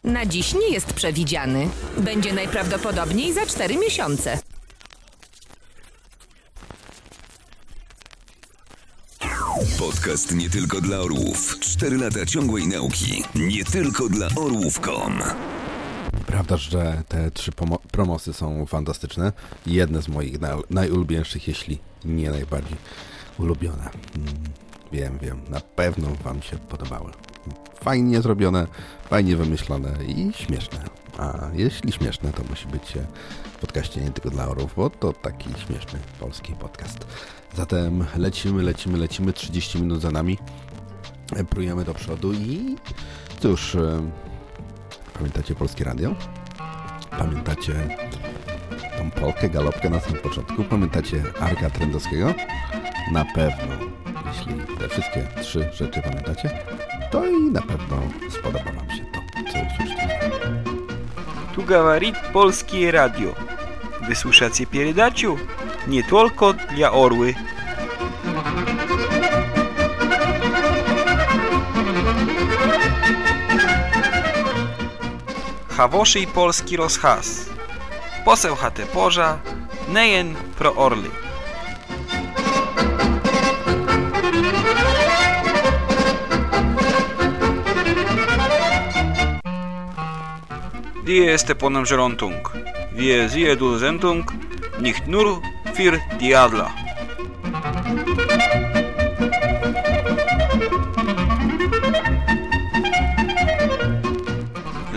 Na dziś nie jest przewidziany. Będzie najprawdopodobniej za 4 miesiące. Podcast nie tylko dla orłów. 4 lata ciągłej nauki. Nie tylko dla orłów.com. Prawda, że te trzy promosy są fantastyczne. Jedne z moich na- najulubieńszych, jeśli nie najbardziej ulubione. Mm, wiem, wiem, na pewno Wam się podobały. Fajnie zrobione, fajnie wymyślone i śmieszne. A jeśli śmieszne, to musi być w podcaście nie tylko dla orów, bo to taki śmieszny polski podcast. Zatem lecimy, lecimy, lecimy. 30 minut za nami. Prujemy do przodu i cóż, pamiętacie Polskie Radio? Pamiętacie tą Polkę, galopkę na samym początku? Pamiętacie Arka Trendowskiego? Na pewno, jeśli te wszystkie trzy rzeczy pamiętacie, to i na pewno spodoba Wam się to, co usłyszycie. Tu говорит Polskie Radio. Вы слушаете передачу не только для Hawoszy i Polski rozhas. Poseł chatę porza, nejen pro orly. Die este ponem żerontung. Wie zie dulzentung, nicht nur für diadla.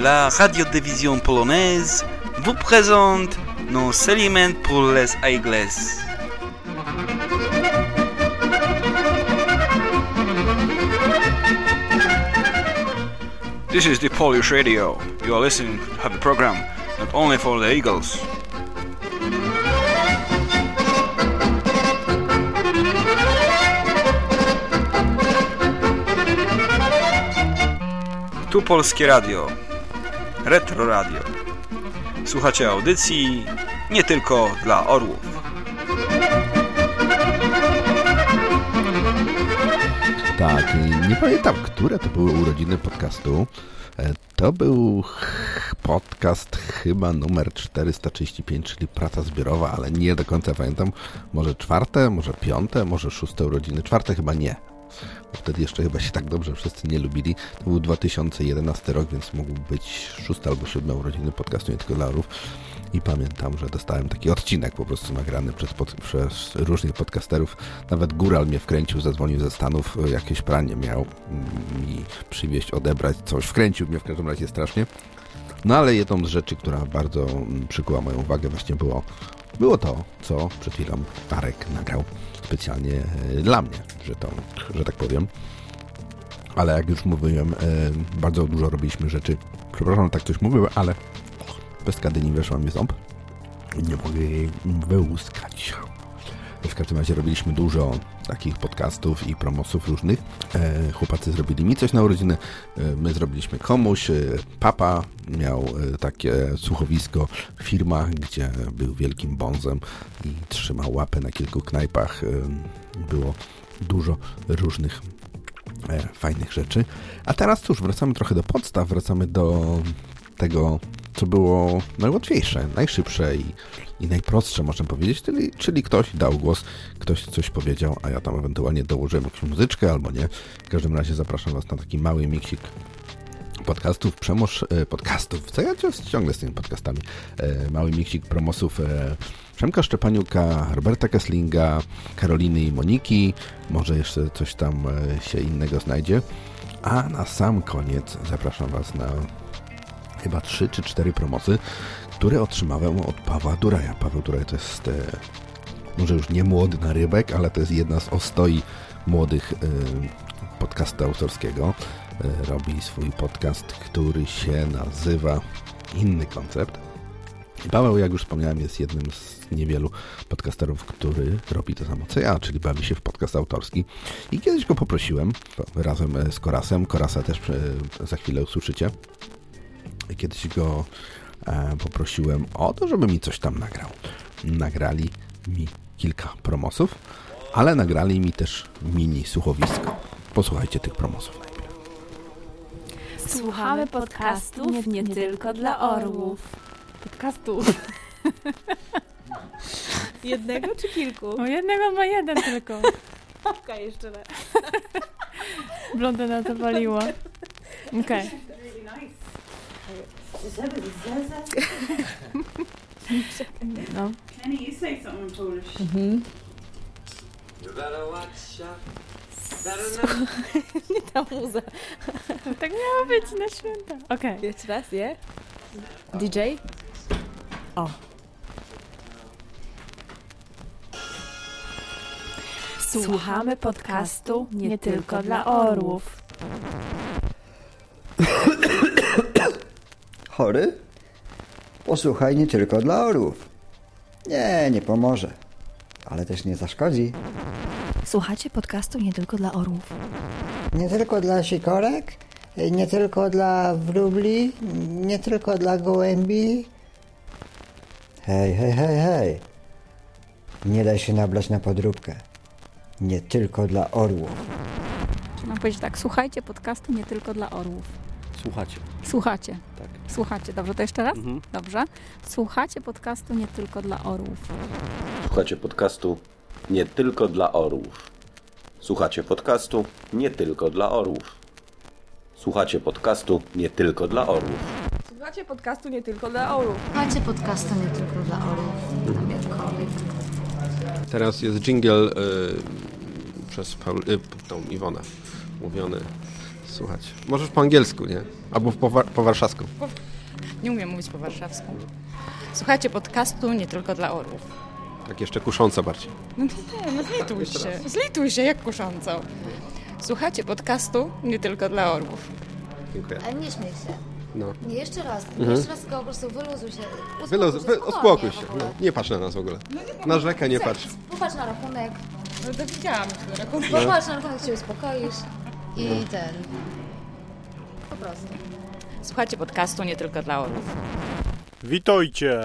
La radiodiffusion polonaise vous présente nos éléments pour les aigles. This is the Polish radio. You are listening to a program not only for the Eagles. Tu Polskie Radio. Retro Radio. Słuchacie audycji nie tylko dla orłów. Tak, nie pamiętam, które to były urodziny podcastu. E, To był podcast chyba numer 435, czyli praca zbiorowa, ale nie do końca pamiętam. Może czwarte, może piąte, może szóste urodziny. Czwarte chyba nie. Wtedy jeszcze chyba się tak dobrze wszyscy nie lubili. To był 2011 rok, więc mógł być szóste albo siódme urodziny podcastu nie tylko dla orów. I pamiętam, że dostałem taki odcinek po prostu nagrany przez, pod, przez różnych podcasterów. Nawet Góral mnie wkręcił, zadzwonił ze Stanów, jakieś pranie miał mm, mi przywieźć, odebrać coś. Wkręcił mnie w każdym razie strasznie. No ale jedną z rzeczy, która bardzo mm, przykuła moją uwagę właśnie było, było to, co przed chwilą Tarek nagrał specjalnie e, dla mnie, że, to, że tak powiem. Ale jak już mówiłem, e, bardzo dużo robiliśmy rzeczy. Przepraszam, tak coś mówiłem, ale bez kadyni weszła mi ząb nie mogę jej wyłuskać. W każdym razie robiliśmy dużo takich podcastów i promosów różnych. E, chłopacy zrobili mi coś na urodziny, e, my zrobiliśmy komuś. E, papa miał e, takie słuchowisko w firmach, gdzie był wielkim bonzem i trzymał łapę na kilku knajpach. E, było dużo różnych e, fajnych rzeczy. A teraz cóż, wracamy trochę do podstaw, wracamy do tego, co było najłatwiejsze, najszybsze i, i najprostsze, można powiedzieć, czyli, czyli ktoś dał głos, ktoś coś powiedział, a ja tam ewentualnie dołożyłem jakąś muzyczkę albo nie. W każdym razie zapraszam Was na taki mały miksik podcastów, przemoż e, podcastów, co ja ciągle- z tymi podcastami, e, mały miksik promosów e, Przemka Szczepaniuka, Roberta Kesslinga, Karoliny i Moniki, może jeszcze coś tam się innego znajdzie. A na sam koniec zapraszam Was na chyba 3 czy 4 promosy, które otrzymałem od Pawła Duraja. Paweł Duraj to jest e, może już nie młody na rybek, ale to jest jedna z ostoi młodych e, podcastu autorskiego. E, robi swój podcast, który się nazywa Inny Koncept. Paweł, jak już wspomniałem, jest jednym z niewielu podcasterów, który robi to samo co ja, czyli bawi się w podcast autorski. I kiedyś go poprosiłem razem e, z Korasem. Korasa też e, za chwilę usłyszycie. Kiedyś go e, poprosiłem o to, żeby mi coś tam nagrał. Nagrali mi kilka promosów, ale nagrali mi też mini słuchowisko. Posłuchajcie tych promosów najpierw. Słuchamy podcastów nie tylko dla orłów. Podcastów. Jednego czy kilku? No jednego ma jeden tylko. Okej, jeszcze raz. Blondyna to waliła. Okej. No. Kenny, you say something Polish. Mhm. Nie ta muza. Tak miało być na święta. Okej. Jeszcze raz, je? DJ? O. Słuchamy podcastu nie tylko dla orłów. Chory? Posłuchaj nie tylko dla orłów. Nie, nie pomoże. Ale też nie zaszkodzi. Słuchacie podcastu nie tylko dla orłów. Nie tylko dla sikorek, nie tylko dla wróbli, nie tylko dla gołębi. Hej, hej, hej, hej. Nie daj się nablać na podróbkę. Nie tylko dla orłów. Czy mam powiedzieć tak, słuchajcie podcastu nie tylko dla orłów. Słuchacie. Słuchacie. Tak. Słuchacie, dobrze, to jeszcze raz? Mhm. Dobrze. Słuchacie podcastu nie tylko dla orłów. Słuchacie podcastu nie tylko dla orłów. Słuchacie podcastu nie tylko dla orłów. Słuchacie podcastu nie tylko dla orłów. Słuchacie podcastu nie tylko dla orłów. Słuchacie podcastu nie tylko dla orłów. Tam jakkolwiek. Teraz jest jingle y, przez Paul, y, tą Iwonę mówiony. Słuchać. Możesz po angielsku, nie? Albo po, wa- po warszawsku. Nie umiem mówić po warszawsku. Słuchajcie podcastu nie tylko dla orłów. Tak jeszcze kusząco bardziej. No nie, no zlituj się. Zlituj się, jak kusząco. Słuchacie podcastu nie tylko dla orłów. Dziękuję. Ale nie śmiej się. No. Nie, jeszcze raz. Mhm. Jeszcze raz tylko po prostu wyluzuj się. Uspokój Wyluz, się, wy, uspokój się. No, nie patrz na nas w ogóle. nie Na rzekę nie patrz. Popatrz na rachunek. No to widziałam już na rachunek. Popatrz na rachunek, się uspokoisz. I No. ten. Po prostu. Słuchacie podcastu nie tylko dla orłów. Witajcie!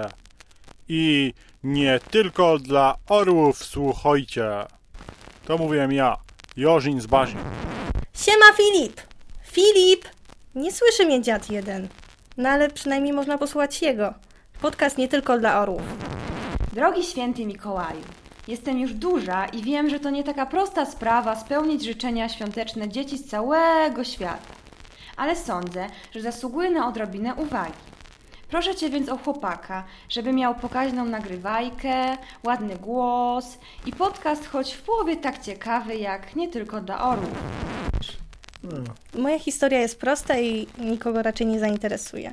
I nie tylko dla orłów słuchajcie. To mówiłem ja, Jorzin z Bazin. Siema Filip! Filip! Nie słyszy mnie dziad jeden. No ale przynajmniej można posłuchać jego. Podcast nie tylko dla orłów. Drogi święty Mikołaju, jestem już duża i wiem, że to nie taka prosta sprawa spełnić życzenia świąteczne dzieci z całego świata. Ale sądzę, że zasługuje na odrobinę uwagi. Proszę Cię więc o chłopaka, żeby miał pokaźną nagrywajkę, ładny głos i podcast choć w połowie tak ciekawy jak nie tylko dla orłów. Moja historia jest prosta i nikogo raczej nie zainteresuje.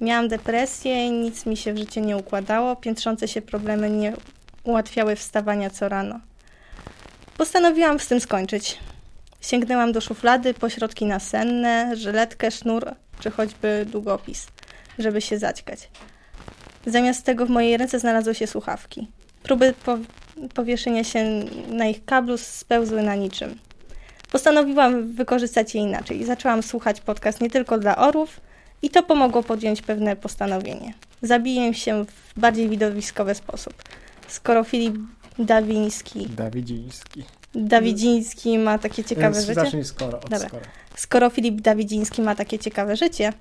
Miałam depresję, nic mi się w życiu nie układało, piętrzące się problemy nie ułatwiały wstawania co rano. Postanowiłam z tym skończyć. Sięgnęłam do szuflady po środki nasenne, żyletkę, sznur czy choćby długopis, żeby się zaćkać. Zamiast tego w mojej ręce znalazły się słuchawki. Próby po powieszenia się na ich kablu spełzły na niczym. Postanowiłam wykorzystać je inaczej. Zaczęłam słuchać podcast nie tylko dla orłów i to pomogło podjąć pewne postanowienie. Zabiję się w bardziej widowiskowy sposób. Skoro Filip Dawiński, Dawidziński. Dawidziński ma takie ciekawe Więc życie... zacznij skoro, od Dobra. skoro. Skoro Filip Dawidziński ma takie ciekawe życie,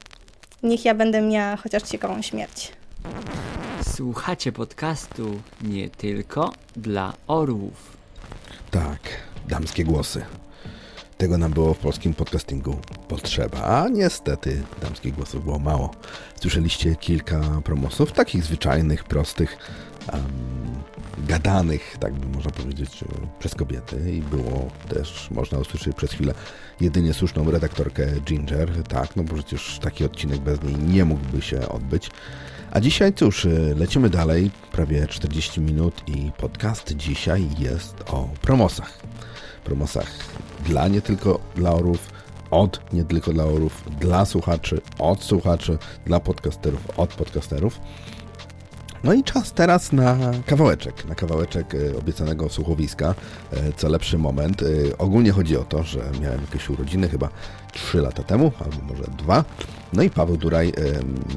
niech ja będę miała chociaż ciekawą śmierć. Słuchacie podcastu nie tylko dla orłów. Tak, damskie głosy. Tego nam było w polskim podcastingu potrzeba, a niestety damskich głosów było mało. Słyszeliście kilka promosów, takich zwyczajnych, prostych, gadanych, tak by można powiedzieć, e, przez kobiety i było też, można usłyszeć przez chwilę jedynie słuszną redaktorkę Ginger, tak, no bo przecież taki odcinek bez niej nie mógłby się odbyć. A dzisiaj cóż, e, lecimy dalej, prawie 40 minut i podcast dzisiaj jest o promosach. Promosach dla nie tylko dla orów, od nie tylko dla orów, dla słuchaczy, od słuchaczy, dla podcasterów, od podcasterów. No i czas teraz na kawałeczek, na kawałeczek e, obiecanego słuchowiska, e, co lepszy moment. E, Ogólnie chodzi o to, że miałem jakieś urodziny chyba 3 lata temu, albo może 2. No i Paweł Duraj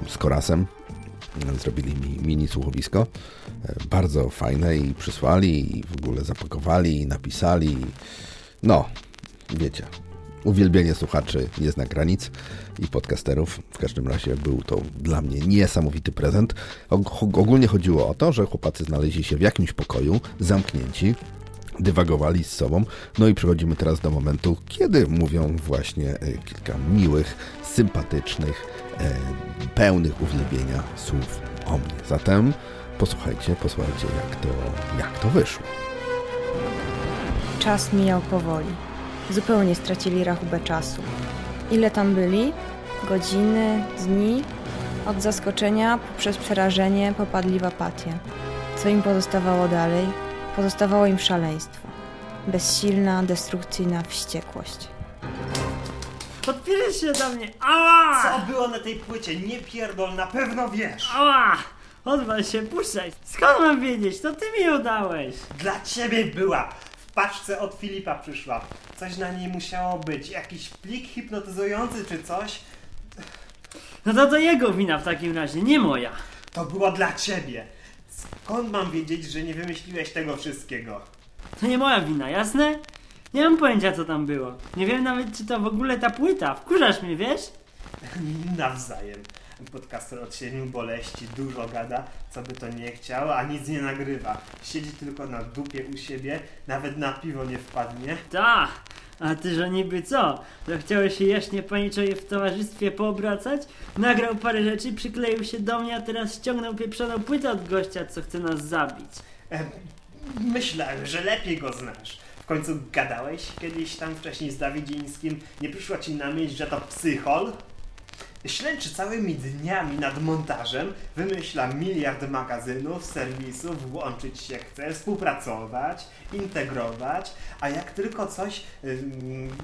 z Korasem zrobili mi mini słuchowisko. Bardzo fajne i przysłali, i w ogóle zapakowali, i napisali. No, wiecie, uwielbienie słuchaczy nie zna granic i podcasterów. W każdym razie był to dla mnie niesamowity prezent. Og- Ogólnie chodziło o to, że chłopacy znaleźli się w jakimś pokoju, zamknięci, dywagowali z sobą. No i przechodzimy teraz do momentu, kiedy mówią właśnie e, kilka miłych, sympatycznych, e, pełnych uwielbienia słów o mnie. Zatem posłuchajcie, posłuchajcie jak to, jak to wyszło. Czas mijał powoli. Zupełnie stracili rachubę czasu. Ile tam byli? Godziny, dni? Od zaskoczenia poprzez przerażenie popadli w apatię. Co im pozostawało dalej? Pozostawało im szaleństwo. Bezsilna, destrukcyjna wściekłość. Podpieraj się do mnie! Ała! Co było na tej płycie? Nie pierdol, na pewno wiesz. Ała! Odwal się, puszczaj! Skąd mam wiedzieć? To ty mi ją dałeś! Dla ciebie była. Paczce od Filipa przyszła. Coś na niej musiało być. Jakiś plik hipnotyzujący czy coś. No to to jego wina w takim razie, nie moja. To było dla ciebie. Skąd mam wiedzieć, że nie wymyśliłeś tego wszystkiego? To nie moja wina, jasne? Nie mam pojęcia co tam było. Nie wiem nawet czy to w ogóle ta płyta. Wkurzasz mnie, wiesz? Nawzajem. Podcaster od siedmiu boleści dużo gada, co by to nie chciał, a nic nie nagrywa. Siedzi tylko na dupie u siebie, nawet na piwo nie wpadnie. Ta! A ty, że niby co? Że chciałeś się jaśnie paniczoje w towarzystwie poobracać? Nagrał parę rzeczy, przykleił się do mnie, a teraz ściągnął pieprzoną płytę od gościa, co chce nas zabić. E, Myślałem, że lepiej go znasz. W końcu gadałeś kiedyś tam wcześniej z Dawidzińskim. Nie przyszło ci na myśl, że to psychol? Ślęczy całymi dniami nad montażem, wymyśla miliard magazynów, serwisów, włączyć się chce, współpracować, integrować, a jak tylko coś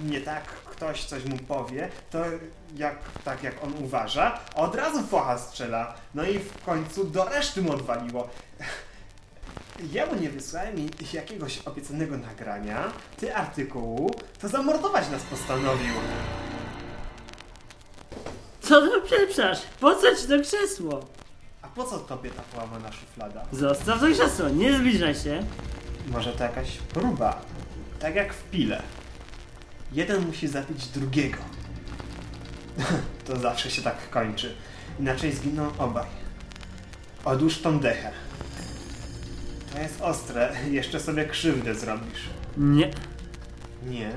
nie tak, ktoś coś mu powie, to jak, tak jak on uważa, od razu focha strzela. No i w końcu do reszty mu odwaliło. Ja mu nie wysłałem jakiegoś obiecanego nagrania, ty artykułu, to zamordować nas postanowił. Co to pieprzasz? Po co ci to krzesło? A po co tobie ta połamana szuflada? Zostaw to krzesło, nie zbliżaj się. Może to jakaś próba, tak jak w pile. Jeden musi zabić drugiego. to zawsze się tak kończy. Inaczej zginą obaj. Odłóż tą dechę. To jest ostre, jeszcze sobie krzywdę zrobisz. Nie. Nie?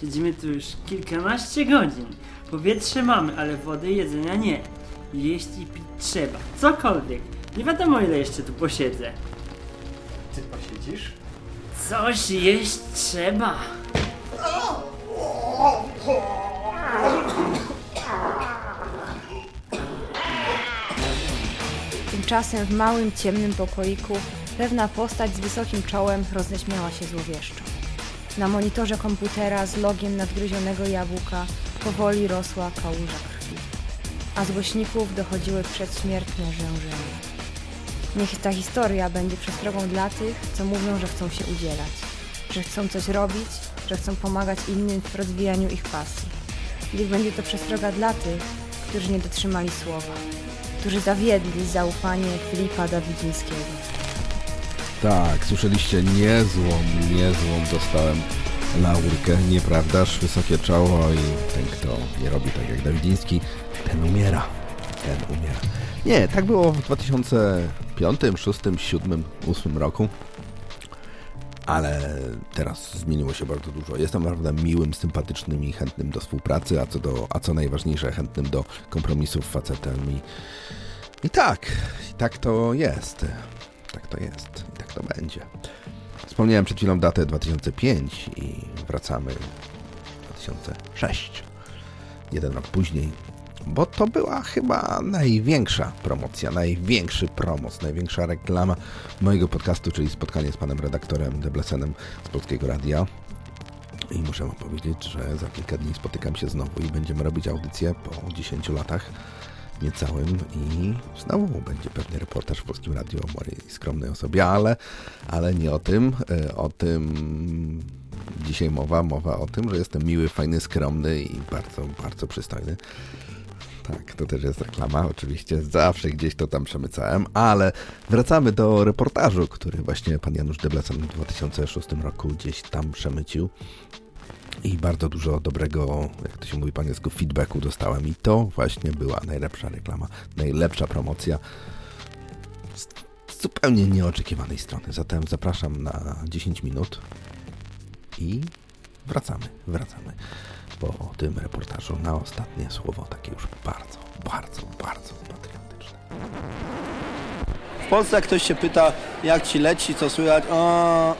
Siedzimy tu już kilkanaście godzin. Powietrze mamy, ale wody i jedzenia nie. Jeść i pić trzeba. Cokolwiek. Nie wiadomo ile jeszcze tu posiedzę. Ty posiedzisz? Coś jeść trzeba. Tymczasem w małym, ciemnym pokoiku pewna postać z wysokim czołem roześmiała się złowieszczo. Na monitorze komputera z logiem nadgryzionego jabłka powoli rosła kałuża krwi, a z głośników dochodziły przedśmiertne rzężenie. Niech ta historia będzie przestrogą dla tych, co mówią, że chcą się udzielać, że chcą coś robić, że chcą pomagać innym w rozwijaniu ich pasji. Niech będzie to przestroga dla tych, którzy nie dotrzymali słowa, którzy zawiedli zaufanie Filipa Dawidzińskiego. Tak, słyszeliście niezłą, niezłą dostałem laurkę, nieprawdaż? Wysokie czoło i ten, kto nie robi tak jak Dawidziński, ten umiera. Ten umiera. Nie, tak było w 2005, 2006, 2007, 2008 roku. Ale teraz zmieniło się bardzo dużo. Jestem naprawdę miłym, sympatycznym i chętnym do współpracy, a co, do, a co najważniejsze, chętnym do kompromisów facetem. I, i tak, i tak to jest. Tak to jest i tak to będzie. Wspomniałem przed chwilą datę 2005 i wracamy 2006. Jeden rok później, bo to była chyba największa promocja, największy promos, największa reklama mojego podcastu, czyli spotkanie z panem redaktorem Deblesenem z Polskiego Radia. I muszę wam powiedzieć, że za kilka dni spotykam się znowu i będziemy robić audycję po 10 latach niecałym i znowu będzie pewnie reportaż w Polskim Radiu o mojej skromnej osobie, ale, ale nie o tym. E, O tym dzisiaj mowa. Mowa o tym, że jestem miły, fajny, skromny i bardzo, bardzo przystojny. Tak, to też jest reklama, oczywiście. Zawsze gdzieś to tam przemycałem, ale wracamy do reportażu, który właśnie pan Janusz Deblasan w 2006 roku gdzieś tam przemycił. I bardzo dużo dobrego, jak to się mówi po angielsku, feedbacku dostałem. I to właśnie była najlepsza reklama, najlepsza promocja z zupełnie nieoczekiwanej strony. Zatem zapraszam na 10 minut i wracamy, wracamy po tym reportażu na ostatnie słowo, takie już bardzo, bardzo, bardzo patriotyczne. W Polsce ktoś się pyta, jak ci leci, co słychać, o,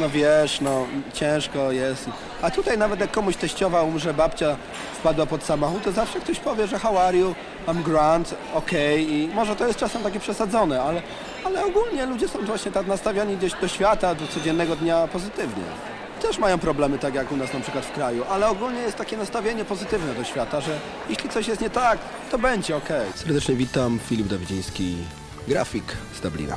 no wiesz, no ciężko jest. A tutaj nawet jak komuś teściowa umrze, babcia wpadła pod samochód, to zawsze ktoś powie, że how are you, I'm grand, okej i może to jest czasem takie przesadzone, ale, ale ogólnie ludzie są właśnie tak nastawiani gdzieś do świata, do codziennego dnia pozytywnie. Też mają problemy, tak jak u nas na przykład w kraju, ale ogólnie jest takie nastawienie pozytywne do świata, że jeśli coś jest nie tak, to będzie okej. Serdecznie witam, Filip Dawidziński, grafik z Dublina.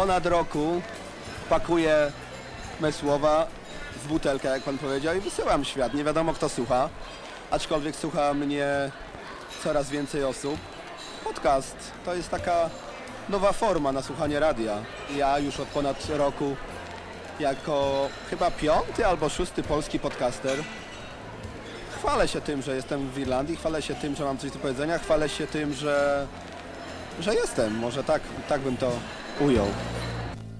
ponad roku pakuję me słowa w butelkę, jak pan powiedział, i wysyłam świat. Nie wiadomo, kto słucha, aczkolwiek słucha mnie coraz więcej osób. Podcast to jest taka nowa forma na słuchanie radia. Ja już od ponad roku jako chyba piąty albo szósty polski podcaster chwalę się tym, że jestem w Irlandii, chwalę się tym, że mam coś do powiedzenia, chwalę się tym, że, że jestem. Może tak, tak bym to ujął.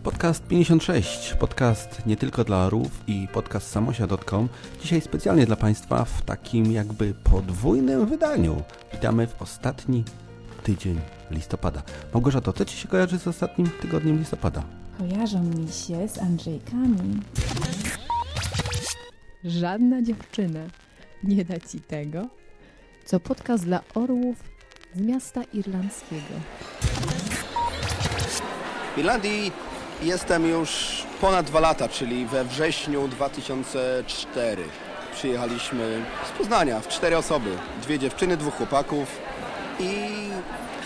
Podcast 56, podcast nie tylko dla orłów i podcast samosia.com. Dzisiaj specjalnie dla Państwa w takim jakby podwójnym wydaniu. Witamy w ostatni tydzień listopada. Małgorzato, co Ci się kojarzy z ostatnim tygodniem listopada? Kojarzą mi się z Andrzejkami. Żadna dziewczyna nie da ci tego, co podcast dla orłów z miasta irlandzkiego. W Irlandii jestem już ponad dwa lata, czyli we wrześniu 2004. Przyjechaliśmy z Poznania w cztery osoby. Dwie dziewczyny, dwóch chłopaków i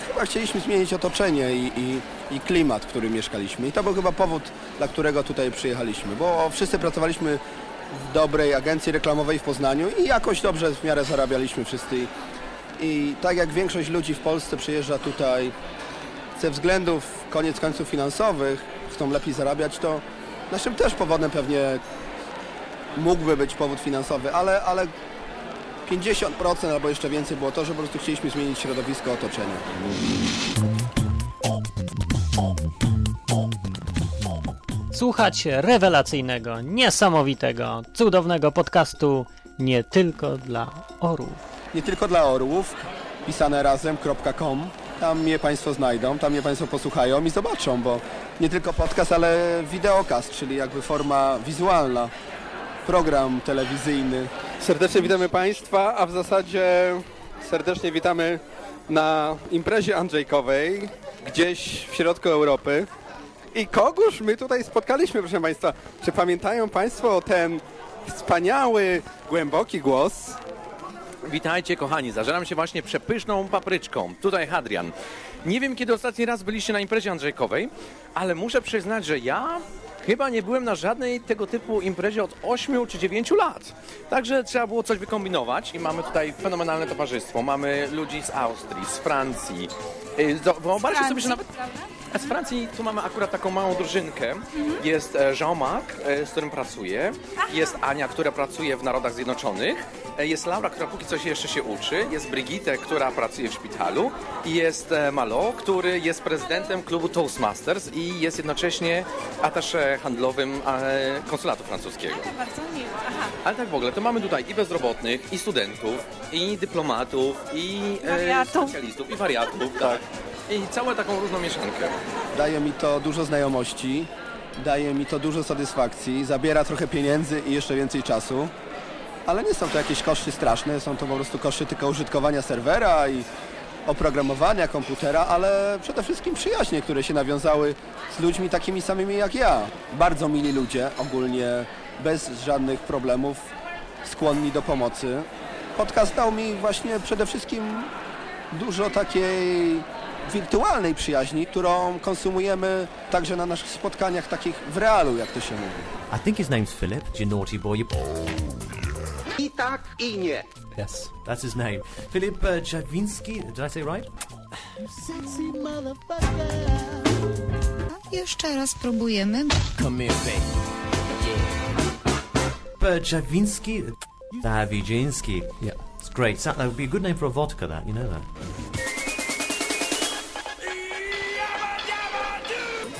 chyba chcieliśmy zmienić otoczenie i, i, i klimat, w którym mieszkaliśmy. I to był chyba powód, dla którego tutaj przyjechaliśmy, bo wszyscy pracowaliśmy w dobrej agencji reklamowej w Poznaniu i jakoś dobrze w miarę zarabialiśmy wszyscy. I tak jak większość ludzi w Polsce przyjeżdża tutaj ze względów koniec końców finansowych, chcą lepiej zarabiać, to naszym też powodem pewnie mógłby być powód finansowy, ale, ale 50% albo jeszcze więcej było to, że po prostu chcieliśmy zmienić środowisko otoczenia. Słuchacie rewelacyjnego, niesamowitego, cudownego podcastu nie tylko dla orłów. Nie tylko dla orłów, pisane razem.com. Tam mnie Państwo znajdą, tam mnie Państwo posłuchają i zobaczą, bo nie tylko podcast, ale wideokast, czyli jakby forma wizualna, program telewizyjny. Serdecznie witamy Państwa, a w zasadzie serdecznie witamy na imprezie Andrzejkowej, gdzieś w środku Europy. I kogóż my tutaj spotkaliśmy, proszę Państwa? Czy pamiętają Państwo ten wspaniały, głęboki głos? Witajcie kochani, zażeram się właśnie przepyszną papryczką. Tutaj Hadrian. Nie wiem kiedy ostatni raz byliście na imprezie Andrzejkowej, ale muszę przyznać, że ja chyba nie byłem na żadnej tego typu imprezie od 8 czy 9 lat. Także trzeba było coś wykombinować i mamy tutaj fenomenalne towarzystwo. Mamy ludzi z Austrii, z Francji. Y, Wyobraźcie sobie, że nawet... A z Francji tu mamy akurat taką małą drużynkę. Jest e, Jean-Marc, e, z którym pracuję. Jest Ania, która pracuje w Narodach Zjednoczonych. E, Jest Laura, która póki co się jeszcze się uczy. Jest Brigitte, która pracuje w szpitalu. I jest Malo, który jest prezydentem klubu Toastmasters i jest jednocześnie atasze handlowym konsulatu francuskiego. Bardzo miło. Aha. Ale tak w ogóle, to mamy tutaj i bezrobotnych, i studentów, i dyplomatów, i e, specjalistów, i wariatów, tak. I całą taką różną mieszankę. Daje mi to dużo znajomości, daje mi to dużo satysfakcji, zabiera trochę pieniędzy i jeszcze więcej czasu, ale nie są to jakieś koszty straszne, są to po prostu koszty tylko użytkowania serwera i, oprogramowania komputera, ale przede wszystkim przyjaźnie, które się nawiązały z ludźmi takimi samymi jak ja. Bardzo mili ludzie, ogólnie bez żadnych problemów, skłonni do pomocy. Podcast dał mi właśnie przede wszystkim dużo takiej wirtualnej przyjaźni, którą konsumujemy także na naszych spotkaniach takich w realu, jak to się mówi. I think his name's Philip. You naughty boy. You... I tak, i nie. Yes, that's his name. Philip uh, Jawiński. Did I say right? Sexy motherfucker. Jeszcze raz spróbujemy. Come here, babe. Uh, Jawiński. Dawidziński. Yeah, it's great. That, that would be a good name for a vodka. That you know that.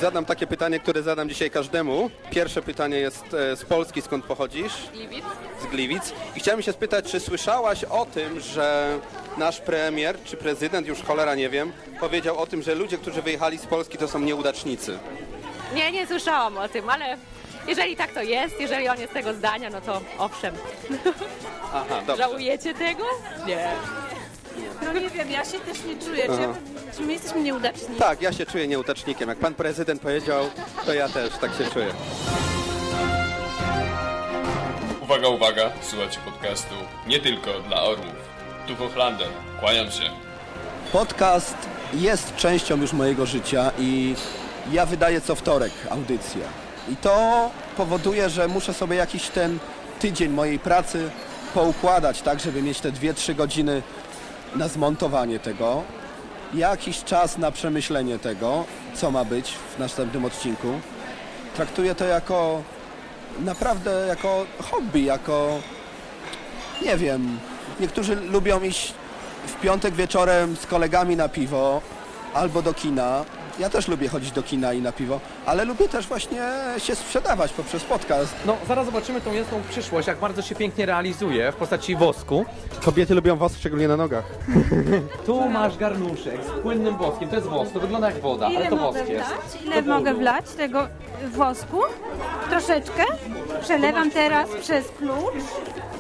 Zadam takie pytanie, które zadam dzisiaj każdemu. Pierwsze pytanie jest e, z Polski, skąd pochodzisz? Gliwic. Z Gliwic. I chciałem się spytać, czy słyszałaś o tym, że nasz premier, czy prezydent, już cholera nie wiem, powiedział o tym, że ludzie, którzy wyjechali z Polski, to są nieudacznicy. Nie, nie słyszałam o tym, ale jeżeli tak to jest, jeżeli on jest tego zdania, no to owszem. Aha, dobrze. Żałujecie tego? Nie. No nie wiem, ja się też nie czuję. Aha. Czy, czy my jesteśmy nieudaczni? Tak, ja się czuję nieudacznikiem. Jak pan prezydent powiedział, to ja też tak się czuję. Uwaga, uwaga, słuchajcie podcastu nie tylko dla orłów. Tu Hochlander, kłaniam się. Podcast jest częścią już mojego życia i ja wydaję co wtorek audycję. I to powoduje, że muszę sobie jakiś ten tydzień mojej pracy poukładać tak, żeby mieć te 2-3 godziny na zmontowanie tego, jakiś czas na przemyślenie tego, co ma być w następnym odcinku. Traktuję to jako naprawdę jako hobby, jako nie wiem, niektórzy lubią iść w piątek wieczorem z kolegami na piwo albo do kina. Ja też lubię chodzić do kina i na piwo, ale lubię też właśnie się sprzedawać poprzez podcast. No, zaraz zobaczymy tą jasną przyszłość, jak bardzo się pięknie realizuje w postaci wosku. Kobiety lubią wosk, szczególnie na nogach. Tu masz garnuszek z płynnym woskiem, to jest wosk, to wygląda jak woda, ale to wosk jest. Ile mogę wlać tego wosku? Troszeczkę. Przelewam teraz przez klucz.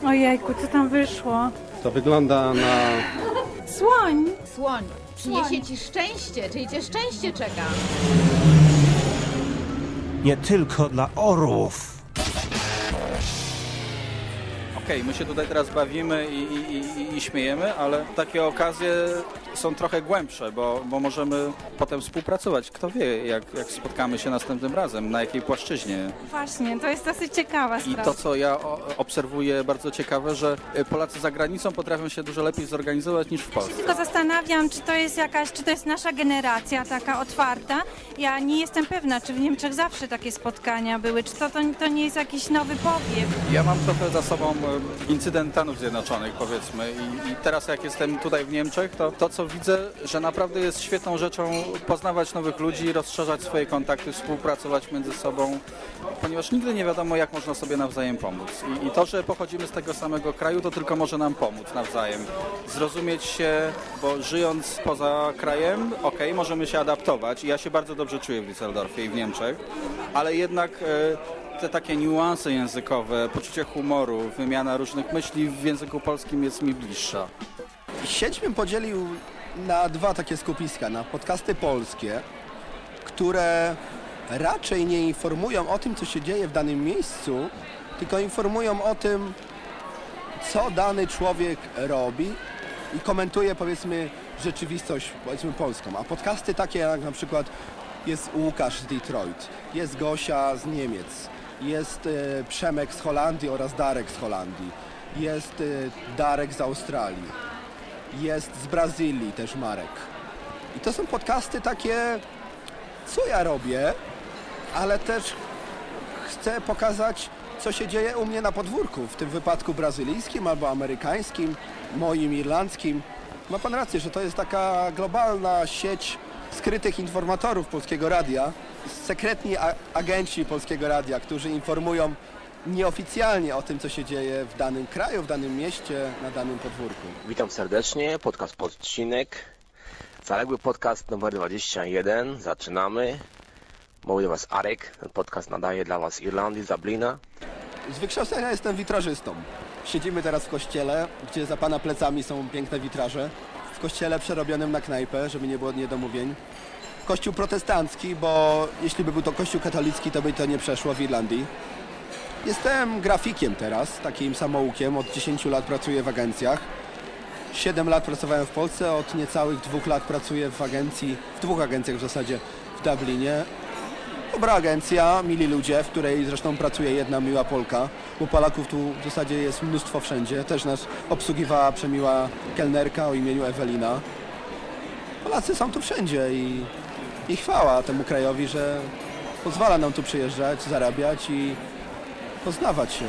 Ojejku, co tam wyszło? To wygląda na... Słoń. Słoń. Przyniesie ci szczęście, czyli cię szczęście czeka. Nie tylko dla orłów. Okej, my się tutaj teraz bawimy i, i, i, i śmiejemy, ale takie okazje są trochę głębsze, bo, bo możemy potem współpracować. Kto wie, jak, jak spotkamy się następnym razem, na jakiej płaszczyźnie. Właśnie, to jest dosyć ciekawa I sprawa. to, co ja o- obserwuję bardzo ciekawe, że y, Polacy za granicą potrafią się dużo lepiej zorganizować niż w Polsce. Tylko zastanawiam, czy to jest jakaś, czy to jest nasza generacja taka otwarta. Ja nie jestem pewna, czy w Niemczech zawsze takie spotkania były, czy to, to, to nie jest jakiś nowy powiew. Ja mam trochę za sobą e, incydent Stanów Zjednoczonych, powiedzmy. I, I teraz jak jestem tutaj w Niemczech, to to, co widzę, że naprawdę jest świetną rzeczą poznawać nowych ludzi, rozszerzać swoje kontakty, współpracować między sobą, ponieważ nigdy nie wiadomo, jak można sobie nawzajem pomóc. I, I to, że pochodzimy z tego samego kraju, to tylko może nam pomóc nawzajem. Zrozumieć się, bo żyjąc poza krajem, okej, możemy się adaptować. I ja się bardzo dobrze czuję w Düsseldorfie i w Niemczech, ale jednak e, te takie niuanse językowe, poczucie humoru, wymiana różnych myśli w języku polskim jest mi bliższa. Sieć bym podzielił na dwa takie skupiska, na podcasty polskie, które raczej nie informują o tym, co się dzieje w danym miejscu, tylko informują o tym, co dany człowiek robi i komentuje powiedzmy rzeczywistość powiedzmy polską. A podcasty takie jak na przykład jest Łukasz z Detroit, jest Gosia z Niemiec, jest e, Przemek z Holandii oraz Darek z Holandii, jest e, Darek z Australii, jest z Brazylii też Marek. I to są podcasty takie, co ja robię, ale też chcę pokazać, co się dzieje u mnie na podwórku, w tym wypadku brazylijskim albo amerykańskim, moim irlandzkim. Ma pan rację, że to jest taka globalna sieć skrytych informatorów Polskiego Radia, sekretni agenci Polskiego Radia, którzy informują nieoficjalnie o tym, co się dzieje w danym kraju, w danym mieście, na danym podwórku. Witam serdecznie, podcast podcinek. Zaległy podcast numer 21. Zaczynamy. Mówi do Was Arek. Ten podcast nadaje dla Was Irlandii, z Dublina. Z wykształcenia jestem witrażystą. Siedzimy teraz w kościele, gdzie za pana plecami są piękne witraże. W kościele przerobionym na knajpę, żeby nie było niedomówień. Kościół protestancki, bo jeśli by był to kościół katolicki, to by to nie przeszło w Irlandii. Jestem grafikiem teraz, takim samoukiem. Od 10 lat pracuję w agencjach. 7 lat pracowałem w Polsce, od niecałych dwóch lat pracuję w agencji, w dwóch agencjach w zasadzie w Dublinie. Dobra agencja, mili ludzie, w której zresztą pracuje jedna miła Polka, bo Polaków tu w zasadzie jest mnóstwo wszędzie. Też nas obsługiwała przemiła kelnerka o imieniu Ewelina. Polacy są tu wszędzie i, i chwała temu krajowi, że pozwala nam tu przyjeżdżać, zarabiać i poznawać się.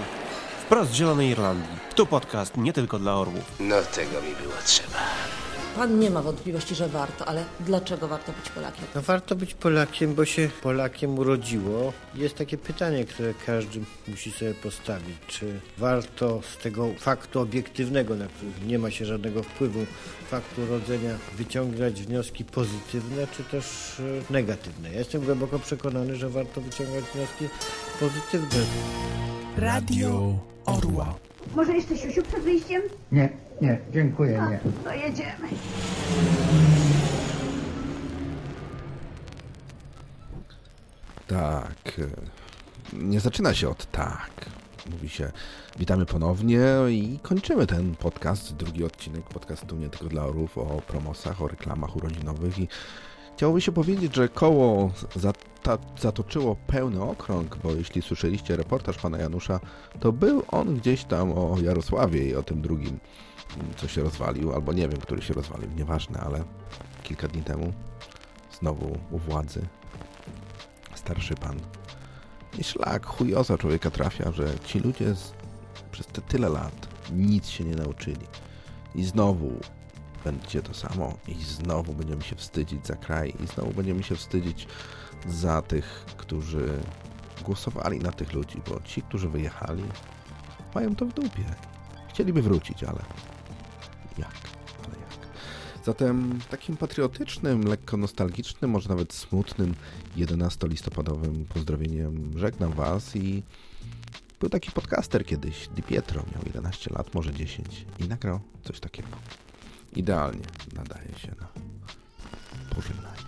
Wprost z Zielonej Irlandii. Tu podcast nie tylko dla orłów. No tego mi było trzeba. Pan nie ma wątpliwości, że warto, ale dlaczego warto być Polakiem? No warto być Polakiem, bo się Polakiem urodziło. Jest takie pytanie, które każdy musi sobie postawić. Czy warto z tego faktu obiektywnego, na który nie ma się żadnego wpływu, faktu urodzenia, wyciągać wnioski pozytywne, czy też e, negatywne? Ja jestem głęboko przekonany, że warto wyciągać wnioski pozytywne. Radio Orła. Może jeszcze siusiu przed wyjściem? Nie, nie, dziękuję, nie. To jedziemy. Tak. e, Nie zaczyna się od tak. Mówi się, witamy ponownie i kończymy ten podcast, drugi odcinek podcastu nie tylko dla orów, o promosach, o reklamach urodzinowych i chciałoby się powiedzieć, że koło zata- zatoczyło pełny okrąg, bo jeśli słyszeliście reportaż pana Janusza, to był on gdzieś tam o Jarosławie i o tym drugim, co się rozwalił, albo nie wiem, który się rozwalił, nieważne, ale kilka dni temu znowu u władzy starszy pan. I szlak chujoza człowieka trafia, że ci ludzie z, przez te tyle lat nic się nie nauczyli. I znowu będzie to samo i znowu będziemy się wstydzić za kraj i znowu będziemy się wstydzić za tych, którzy głosowali na tych ludzi, bo ci, którzy wyjechali, mają to w dupie. Chcieliby wrócić, ale jak? Ale jak? Zatem takim patriotycznym, lekko nostalgicznym, może nawet smutnym 11-listopadowym pozdrowieniem żegnam Was i był taki podcaster kiedyś, Di Pietro, miał 11 lat, może 10 i nagrał coś takiego. Idealnie nadaje się na pożegnanie.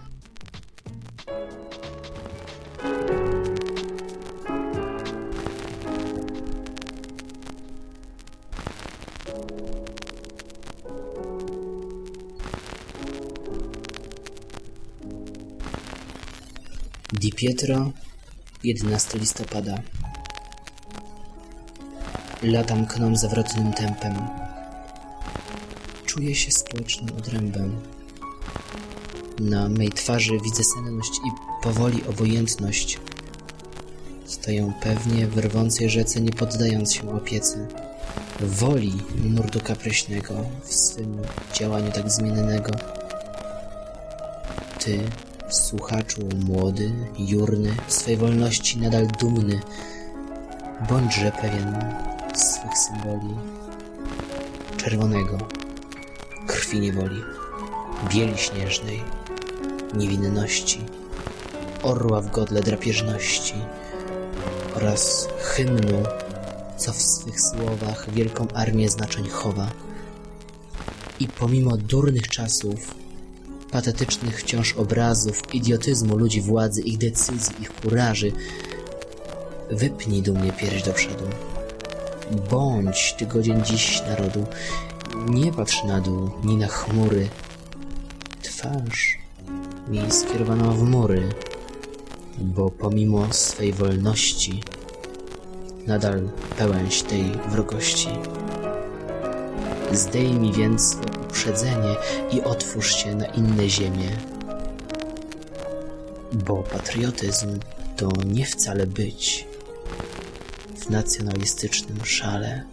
Di Pietro, 11 listopada. Latam kną zawrotnym tempem. Czuję się społecznym odrębem. Na mej twarzy widzę senność i powoli obojętność. Stoję pewnie w rwącej rzece, nie poddając się opiece. Woli nurtu kapryśnego w swym działaniu tak zmiennego. Ty, słuchaczu młody, jurny, swej wolności nadal dumny, bądźże pewien swych symboli. Czerwonego, krwi niewoli, bieli śnieżnej, niewinności, orła w godle drapieżności oraz hymnu, co w swych słowach wielką armię znaczeń chowa. I pomimo durnych czasów, patetycznych wciąż obrazów, idiotyzmu ludzi władzy, ich decyzji, ich kuraży, wypnij dumnie pierś do przodu. Bądź ty godzien dziś narodu, nie patrz na dół, ni na chmury. Twarz miej skierowaną w mury, bo pomimo swej wolności nadal pełęś tej wrogości. Zdejmij więc uprzedzenie i otwórz się na inne ziemie, bo patriotyzm to nie wcale być w nacjonalistycznym szale.